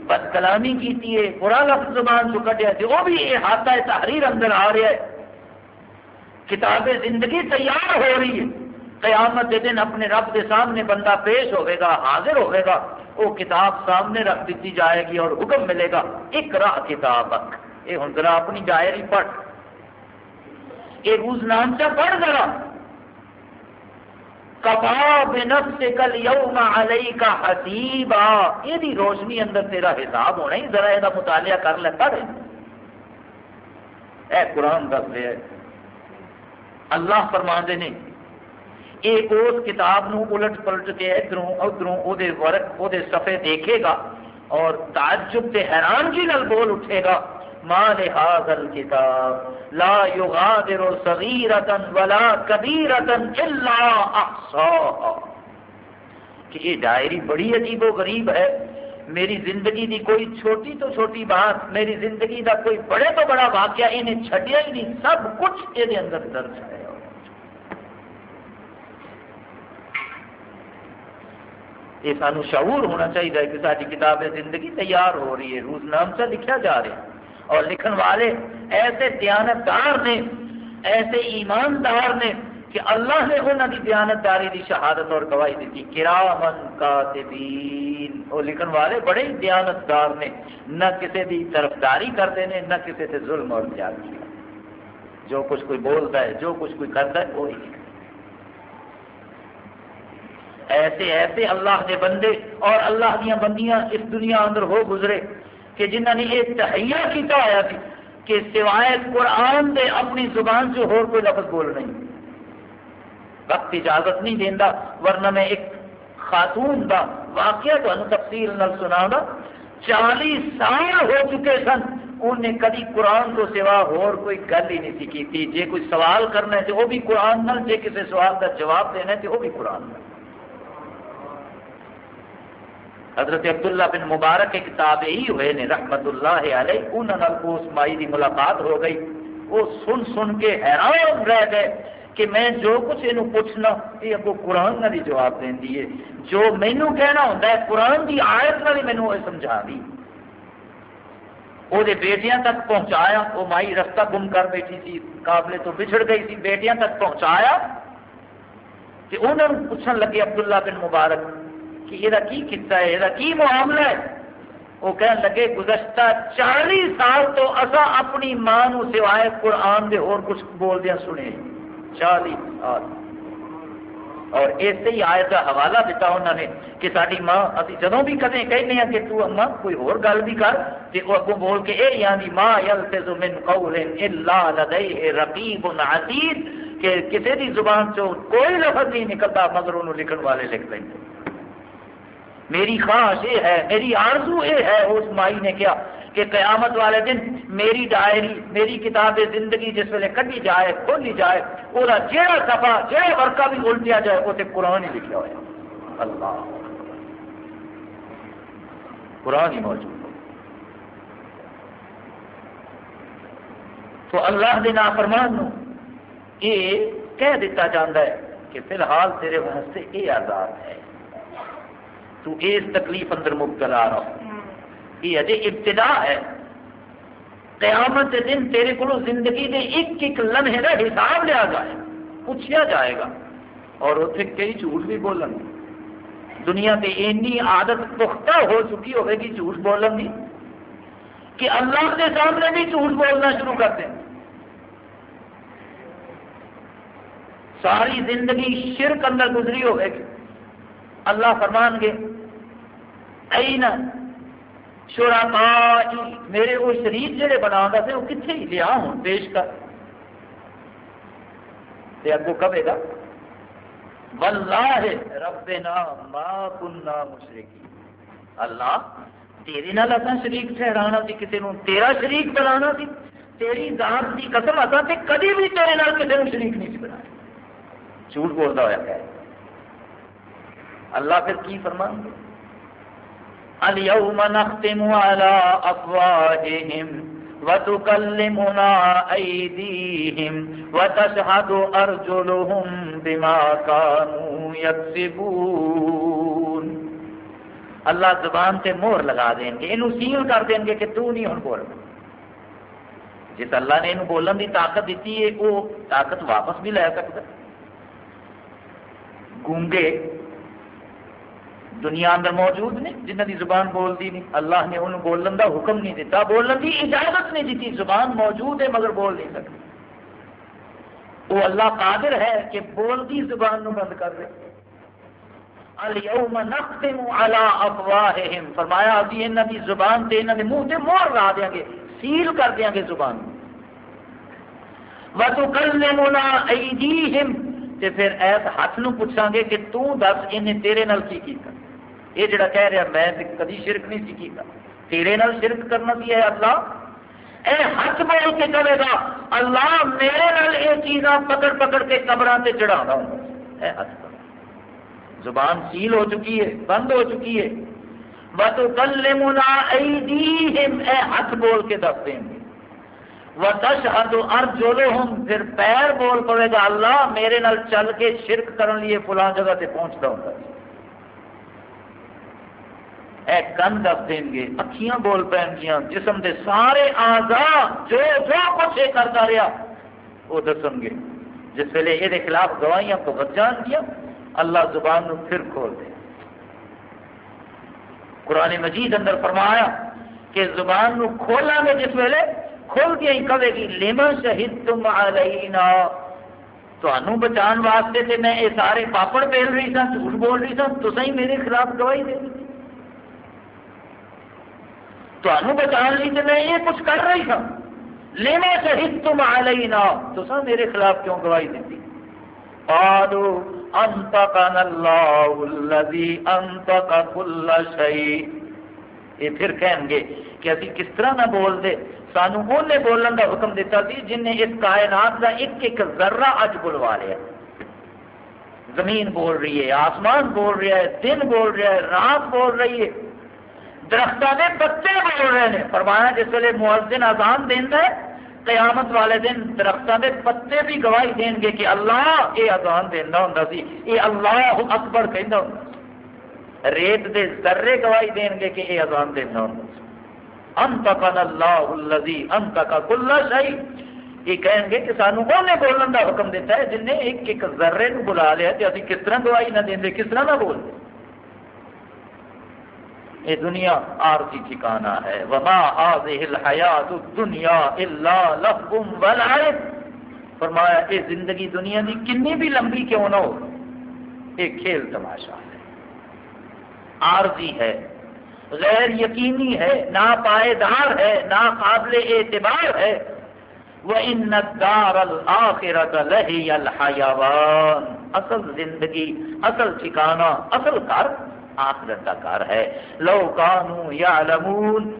بد کلامی کی ہے، برا لفظ زبان چو کٹیا تو وہ بھی یہ ہاتھا تحریر اندر آ رہا ہے۔ کتاب زندگی تیار ہو رہی ہے۔ قیامت کے دن اپنے رب کے سامنے بندہ پیش ہوئے گا، حاضر ہوئے گا۔ وہ کتاب سامنے رکھ دیتی جائے گی اور حکم ملے گا ایک راہ کتاب یہ ہوں ذرا اپنی ڈائری پڑھ۔ یہ روز نام چا پڑھ ذرا۔ کپا بنفس کل یوم علی کا حسیبا۔ یہ روشنی اندر تیرا حساب ہونا ہی ذرا، یہ مطالعہ کر لے، پڑھ۔ اے قرآن دس رہے اللہ فرما دے نے ایک اس کتاب نو الٹ پلٹ کے ادھروں ادھروں وہ ورق وہ صفحے دیکھے گا اور تعجب تے حیرانگی نل بول اٹھے گا، ما لهذا الكتاب لا يغادر صغيرة ولا كبيرة إلا أحصاها کہ یہ ڈائری بڑی عجیب و غریب ہے۔ میری زندگی دی کوئی چھوٹی تو چھوٹی بات، میری زندگی دا کوئی بڑے تو بڑا واقعہ انہیں چھڈیا ہی نہیں، سب کچھ یہ اندر درج ہے۔ یہ سانو شعور ہونا چاہیے کہ ساری کتاب زندگی تیار ہو رہی ہے، روز نام سے لکھا جا رہا ہے۔ اور لکھن والے ایسے دیانتدار نے، ایسے ایماندار نے کہ اللہ نے انہوں کی دیانتداری کی شہادت اور گواہی دیتی کرامن کاتبین۔ وہ لکھن والے بڑے ہی دیانتدار نے، نہ کسی کی طرفداری کرتے ہیں نہ کسی سے ظلم اور زیادتی۔ جو کچھ کوئی بولتا ہے، جو کچھ کوئی کرتا ہے، وہی لکھتا ایسے ایسے اللہ کے بندے اور اللہ دیا بندیاں اس دنیا اندر ہو گزرے کہ جنہوں نے یہ تہیا کیتا ہوا تھی کہ سوائے قرآن دے اپنی زبان سے ہو کوئی لفظ بول نہیں۔ وقت اجازت نہیں دینا ورنہ میں ایک خاتون کا واقعہ تمہیں تفصیل نہ سنا چالیس سال ہو چکے سن انہیں کدی قرآن تو سوا ہور کوئی گل ہی نہیں کی جی کوئی سوال کرنا ہے تو وہ بھی قرآن نال جی کسی سوال کا جواب دینا ہے تو وہ بھی قرآن نال۔ حضرت عبداللہ بن مبارک کے کتاب ہوئے نے، رحمت اللہ علیہ، انہوں نے اس مائی کی ملاقات ہو گئی۔ وہ سن سن کے حیران رہ گئے کہ میں جو کچھ یہ پوچھنا، یہ اگو قرآن نہ جواب دینی ہے جو مینو کہنا ہوتا ہے، قرآن کی آیت نہ مینو یہ سمجھا دی۔ وہ بیٹیاں تک پہنچایا، وہ مائی رستہ گم کر بیٹھی تھی، قابلے تو بچھڑ گئی تھی، بیٹیاں تک پہنچایا۔ کہ انہوں نے پوچھنے لگے عبداللہ بن مبارک کہ یہ کی کتا ہے، یہ کی معاملہ ہے۔ وہ کہنے لگے، گزشتہ چالیس سال تو اصا اپنی ماں نو سوائے قرآن دے اور کچھ بول دیا سنے چالیس سال۔ اور ایسے ہی آیت کا حوالہ دیتا انہوں نے کہ ساری ماں ابھی جدوں بھی کدے کہنے ہیں کہ تو اما کوئی اور گل بھی کر کہ وہ اگوں بول کے اے یعنی ماں یلتز من قول الا لدیہ رقیب عتید، کہ کسی دی زبان چو کوئی لفظ نہیں نکلتا مگر انہوں لکھن والے لکھ لیں گے میری خواہش یہ ہے، میری آرزو یہ ہے اس مائی نے کیا کہ قیامت والے دن میری ڈائری، میری کتاب زندگی جس ویلے کٹی جائے، کھولی جائے وہ جہاں سفا جہاں ورکا بھی الٹیا جائے وہ تو قرآن ہی لکھا ہوا اللہ۔ قرآن ہی موجود تو اللہ کے نافرمان یہ کہہ دیتا جاتا ہے کہ فی الحال تیرے واسطے یہ آزاد ہے۔ تو اس تکلیف اندر مبتلا رہو۔ یہ اجے ابتدا ہے۔ قیامت کے دن تیرے کو زندگی کے ایک ایک لمحے کا حساب لیا جائے پوچھا جائے گا۔ اور اتنے کئی جھوٹ بھی بولن۔ دنیا تے اینی عادت پختہ ہو چکی ہوگی گی جھوٹ بولن کی کہ اللہ کے سامنے بھی جھوٹ بولنا شروع کر دیں ساری زندگی شرک اندر گزری ہوگی اللہ فرمان گے اینا شرکائی میرے وہ شریف جڑے بنا تھے وہ کتنے ہی لیا ہوں؟ پیش کر۔ تے اگو کبے گا واللہ ربنا ما کننا مشرکی اللہ، تیرے نال اساں شریک ٹھہرانا سی کسی نو تیرا شریک بنانا سی، تیری ذات کی قسم اساں تے کدی بھی تیرے نال کسی نو شریک نہیں بنایا جھوٹ بولتا ہوا ہے اللہ پھر کی فرمان گے اليوم نختم على افواههم وتكلمنا ايديهم وتشهد ارجلهم بما كانوا يكسبون۔ اللہ زبان سے مور لگا دیں گے یہ سیل کر دیں گے کہ تو نہیں ہوں بول جس اللہ نے یہ بولن کی طاقت دیتی ہے، وہ طاقت واپس بھی لے سکتا گونگے دنیا اندر موجود نے جنہ دی زبان بولتی نہیں۔ اللہ نے انہوں بولن دا حکم نہیں دیتا، بولن دی اجازت نہیں دیتی، زبان موجود ہے مگر بول نہیں سکتی۔ وہ اللہ قادر ہے کہ بولتی زبان نو بند کر دے۔ اليوم نختم فرمایا، ابھی انہاں دی زبان تے انہاں دے منہ تے مہر لا دیاں گے، سیل کر دیاں گے زبان۔ وتكلمنا ايديهم تے پھر ایس ہاتھ نو پوچھاں گے کہ تو دس انہیں تیرے نال کی کیتا۔ یہ جڑا کہہ رہا میں کدی شرک نہیں سیکھی گا تیرے نال شرک کرنا بھی ہے اللہ۔ اے ہاتھ بول کے کرے گا اللہ میرے نال یہ چیزاں پکڑ پکڑ کے قبروں سے چڑھا ہوں۔ اے ہاتھ زبان سیل ہو چکی ہے، بند ہو چکی ہے۔ وَتُكَلِّمُنَا أَيْدِيهِمْ۔ اے ہاتھ بول کے دس دیں گے۔ وَتَشْهَدُ أَرْجُلُهُمْ۔ پھر پیر بول پڑے گا، اللہ میرے نال چل کے شرک کرن لیے فلاں جگہ تے پہنچتا ہوں۔ اے کن دس دیں گے، اکھیاں بول پہن گیا جسم دے سارے آزا جو جو کچھ یہ کرتا رہا وہ دسن گے۔ جس ویلے یہ خلاف گواہیاں تو بچ جان گیا، اللہ زبان نو پھر کھول دے۔ قرآن مجید اندر فرمایا کہ زبان نو کھولا گے جس ویلے کھول کے ہی کہے گی لما شہید تم علینا۔ تمہوں بچان واسطے تے میں یہ سارے پاپڑ پھیل رہی سا جھوٹ بول رہی سا تو میرے خلاف گواہی دے تمہوں بچان لی تے میں یہ کچھ کر رہی ہاں۔ سا لینا شہید تم علینا۔ تو سا میرے خلاف کیوں گواہی دیتی؟ قالوا انتقنا اللہ الذي انتق كل شيء یہ پھر کہیں گے کہ ابھی کس طرح نہ بول دے؟ سانو انہیں بولن کا حکم دیتا سی جن نے اس کائنات کا ایک ایک ذرہ اج بلوا لیا۔ زمین بول رہی ہے، آسمان بول رہا ہے، دن بول رہا ہے، رات بول رہی ہے۔ درختوں کے پتے بول رہے ہیں۔ فرمایا جس ویلے مؤذن آزان دینا ہے، قیامت والے دن درختوں کے پتے بھی گواہی دیں گے کہ اللہ یہ آزان دینا ہوں سی یہ اللہ اکبر کہہ ریت دے ذرے گواہی دیں گے کہ یہ آزان دینا ہوں انتقن اللہ الذی انتق کل شیء۔ یہ کہیں گے کہ سانو نے بولن کا حکم دیتا ہے جن نے ایک ایک ذرے نو بلا لیا تے اسی کس طرح گواہی نہ دیں کس طرح نہ بول یہ دنیا عارضی ٹھکانہ ہے۔ وما هذه الحیات الدنیا الا لهو ولعب۔ فرمایا، یہ زندگی دنیا دی کنی بھی لمبی کیوں نہ ہو ایک کھیل تماشا ہے۔ عارضی ہے، غیر یقینی ہے، نا پائیدار ہے، نا قابل اعتبار ہے۔ وہ ان دار الآخرت لہی اصل زندگی، اصل ٹھکانا اصل گھر آخرت کا گھر ہے۔ لو کانو یا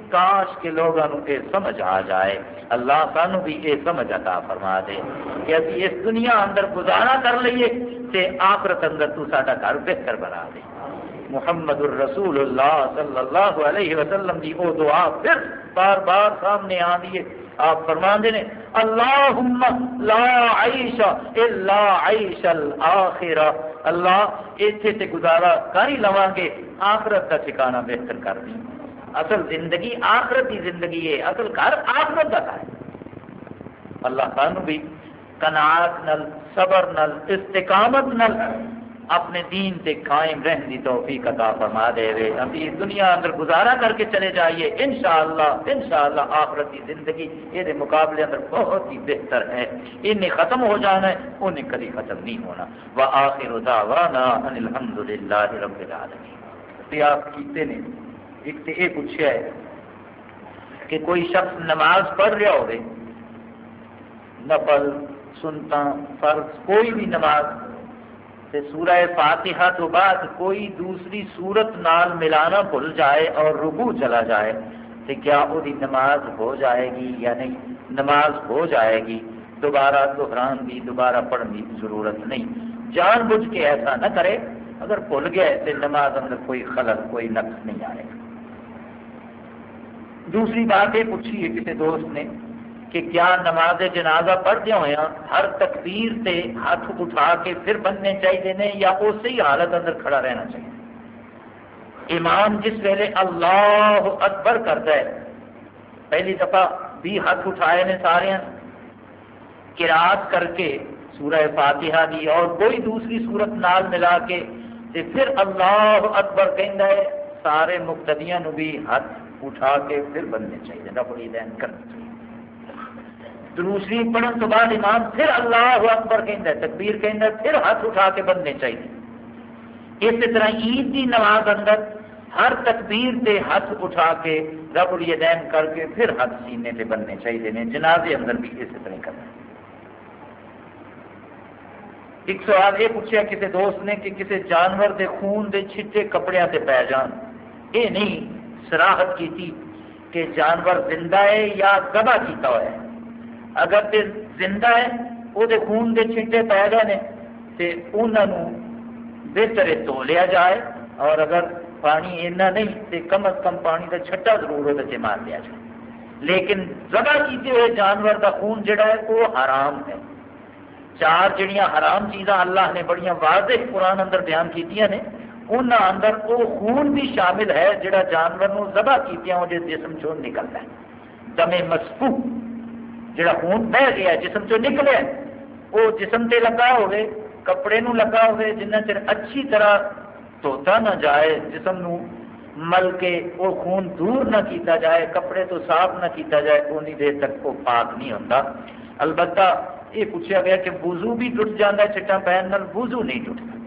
کاش کے لوگوں یہ سمجھ آ جائے۔ اللہ سانو بھی یہ سمجھ عطا فرما دے کہ ابھی اس دنیا اندر گزارا کر لیے تے آخرت اندر تو ساڈا گھر بہتر بنا دے۔ محمد الرسول اللہ صلی اللہ علیہ وسلم کی وہ دعا پھر بار بار سامنے آ دیے۔ آپ فرما دے اللہ لا عیش الا عیش الاخرہ۔ اللہ ایتھے سے گزارا کر ہی لوا گے، آخرت کا ٹھکانا بہتر کر دی اصل زندگی آخرت کی زندگی ہے، اصل گھر آخرت کا گھر اللہ سانو بھی کناعت نل، صبر نل، استقامت نل۔ اپنے دین سے قائم رہن کی توفیق عطا فرما دے وے۔ ابھی دنیا اندر گزارا کر کے چلے جائیے۔ انشاءاللہ انشاءاللہ آخرت کی زندگی یہ مقابلے اندر بہت ہی بہتر ہے۔ انہیں ختم ہو جانا ہے، انہیں کبھی ختم نہیں ہونا۔ وہ آخر دعوانا ان الحمد للہ رب العالمین۔ آپ کیتے نے؟ ایک تو یہ پوچھا ہے کہ کوئی شخص نماز پڑھ رہا ہوگی نفل سنتا فرض، کوئی بھی نماز تے سورہ فاتحہ تو بعد کوئی دوسری سورت نال ملانا بھول جائے اور رکو چلا جائے تو کیا وہ نماز ہو جائے گی یا نہیں؟ نماز ہو جائے گی۔ دوبارہ دہران کی دوبارہ پڑھنے کی ضرورت نہیں۔ جان بوجھ کے ایسا نہ کرے۔ اگر بھول گیا تو نماز اندر کوئی خلل، کوئی نقص نہیں آئے۔ گا دوسری بات یہ پوچھی ہے کسی دوست نے۔ کہ کیا نماز جنازہ پڑھتے ہوئے ہر تکبیر سے ہاتھ اٹھا کے پھر بننے چاہیے یا اسی حالت اندر کھڑا رہنا چاہیے امام جس ویلے اللہ اکبر کرتا ہے، پہلی دفعہ بھی ہاتھ اٹھائے نے سارے کراط کر کے سورہ فاتحہ دی اور کوئی دوسری صورت نال ملا کے پھر اللہ اکبر کہہ ہے، سارے مقتدیاں بھی ہاتھ اٹھا کے پھر بننے چاہیے رب دین کرنا چاہیے دوسری پڑھن تو بعد امام پھر اللہ اکبر کہہ تکبیر کہ پھر ہاتھ اٹھا کے بننے چاہیے۔ اسی طرح عید کی نماز اندر ہر تکبیر سے ہاتھ اٹھا کے رب الیدین کر کے پھر ہاتھ سینے سے بننے چاہیے جنازے اندر بھی اسی طرح کرنا۔ ایک سوال یہ پوچھا کسی دوست نے کہ کسی جانور دے خون دے چھٹے کپڑے سے پی جان؟ یہ نہیں سراہت کی تھی کہ جانور زندہ ہے یا گبا کیتا ہوا ہے۔ اگر تے زندہ ہے وہ خون دے چھٹے پی گئے ہیں تو انہوں بہتر تو لیا جائے اور اگر پانی اینا نہیں تے کم از کم پانی کا چھٹا ضرور وہ مار دیا جائے لیکن ذبح کیتے ہوئے جانور کا خون جڑا ہے وہ حرام ہے چار جڑیاں حرام چیزاں اللہ نے بڑی واضح قرآن اندر بیان کی نے ان اندر وہ خون بھی شامل ہے جڑا جانور نو ذبح کیتیا وہ جسم چو نکلتا ہے دمے مسفو جڑا خون بہ گیا جسم چو نکلے وہ جسم تے لگا ہوئے کپڑے نو لگا ہوئے جنہ چر اچھی طرح دھوتا نہ جائے جسم نو مل کے وہ خون دور نہ کیتا جائے کپڑے تو صاف نہ کیتا جائے اونی دیر تک وہ پاک نہیں ہوتا البتہ یہ پوچھا گیا کہ وضو بھی ٹوٹ جاتا ہے چٹا پہن وضو نہیں ٹوٹتا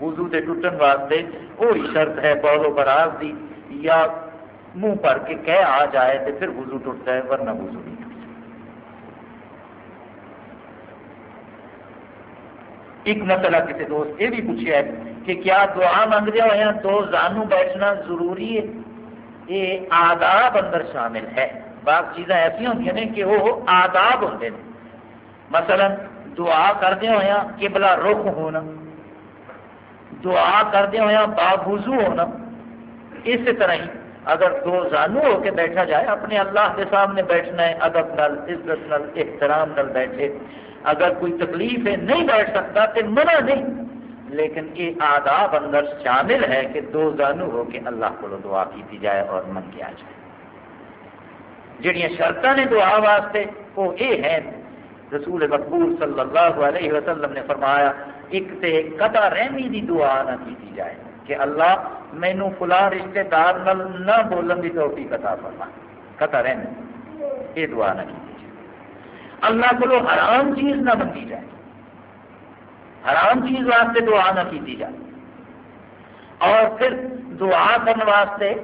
وضو کے ٹوٹن واسطے وہی شرط ہے بولو براز دی یا منہ بھر کے کہہ آ جائے تو پھر وضو ٹوٹتا ہے ورنہ وضو نہیں ٹوٹتا ایک مسئلہ کسی دوست، یہ بھی پوچھا ہے کہ کیا دعا منگدے ہوا دو زانو بیٹھنا ضروری ہے؟ یہ آداب اندر شامل ہے۔ بعض چیزاں ایسی ہوتی ہیں کہ وہ آداب ہوتے ہیں۔ مثلا، دعا کردیا ہوا قبلہ رخ ہونا، دعا کردیا ہوا بابوزو ہونا اس طرح ہی اگر دو زانو ہو کے بیٹھا جائے، اپنے اللہ کے سامنے بیٹھنا ہے، ادب نل عزت نل احترام نل بیٹھے اگر کوئی تکلیف ہے، نہیں بیٹھ سکتا تو منع نہیں۔ لیکن یہ آداب اندر شامل ہے کہ دو زانو ہو کے اللہ کو دعا کی جائے اور منگیا جائے۔ جہیا شرط نے دعا واسطے، وہ یہ ہیں۔ رسول مقبول صلی اللہ علیہ وسلم نے فرمایا، ایک تے قطع رحمی دی دعا نہ کی جائے کہ اللہ مینو فلاں رشتے دار نہ بولن کی توفیق عطا فرما۔ قطع رحمی، یہ دعا نہ کی اللہ کو حرام چیز نہ منگی جائے۔ حرام چیز واسطے دعا نہ کی جائے۔ اور پھر دعا کرنے واسطے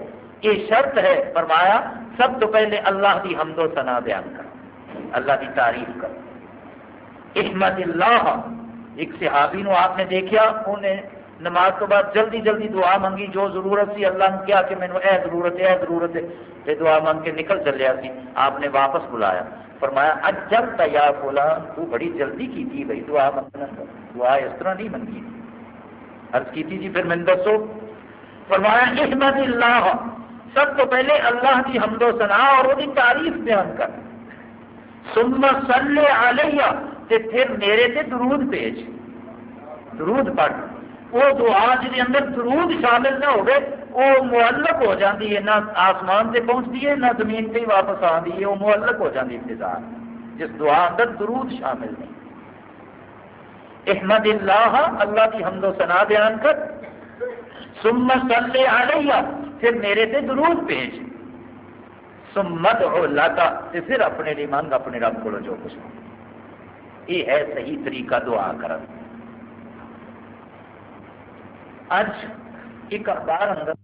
یہ شرط ہے، فرمایا، سب تو پہلے اللہ کی حمد و ثنا بیان کر اللہ کی تعریف کر احمد اللہ، ایک صحابی نو آپ نے دیکھا انہیں نماز تو بعد جلدی جلدی دعا منگی جو ضرورت سی اللہ نے کیا کہ مینو اے ضرورت ہے، اے ضرورت ہے یہ دعا منگ کے نکل چلیا سی، آپ نے واپس بلایا۔ فرمایا اجل یا فلان، تو بڑی جلدی کی تھی بھائی، دعا منگنا دعا اس طرح نہیں منگی عرض کی تھی جی پھر میں دسو. فرمایا، احمد اللہ، سب تو پہلے اللہ کی حمد و ثنا اور وہ تعریف بیان کر. سم صلی علیہ، تے پھر میرے تے درود بھیج۔ درود پڑھ۔ وہ دعا جی اندر درود شامل نہ ہوگی وہ معلق ہو جاتی ہے نہ آسمان سے پہنچتی ہے نہ زمین پہ واپس آتی ہے وہ معلق ہو جاتی انتظار جس دعا اندر درود شامل نہیں احمد اللہ اللہ کی حمد و ثنا بیان کر سم صلی علیہ پھر میرے تے درود بھیج سمت ہو لاتا پھر اپنے لیے مانگ اپنے رب کو جو کچھ یہ ہے صحیح طریقہ دعا کر اج ایک اخبار اندر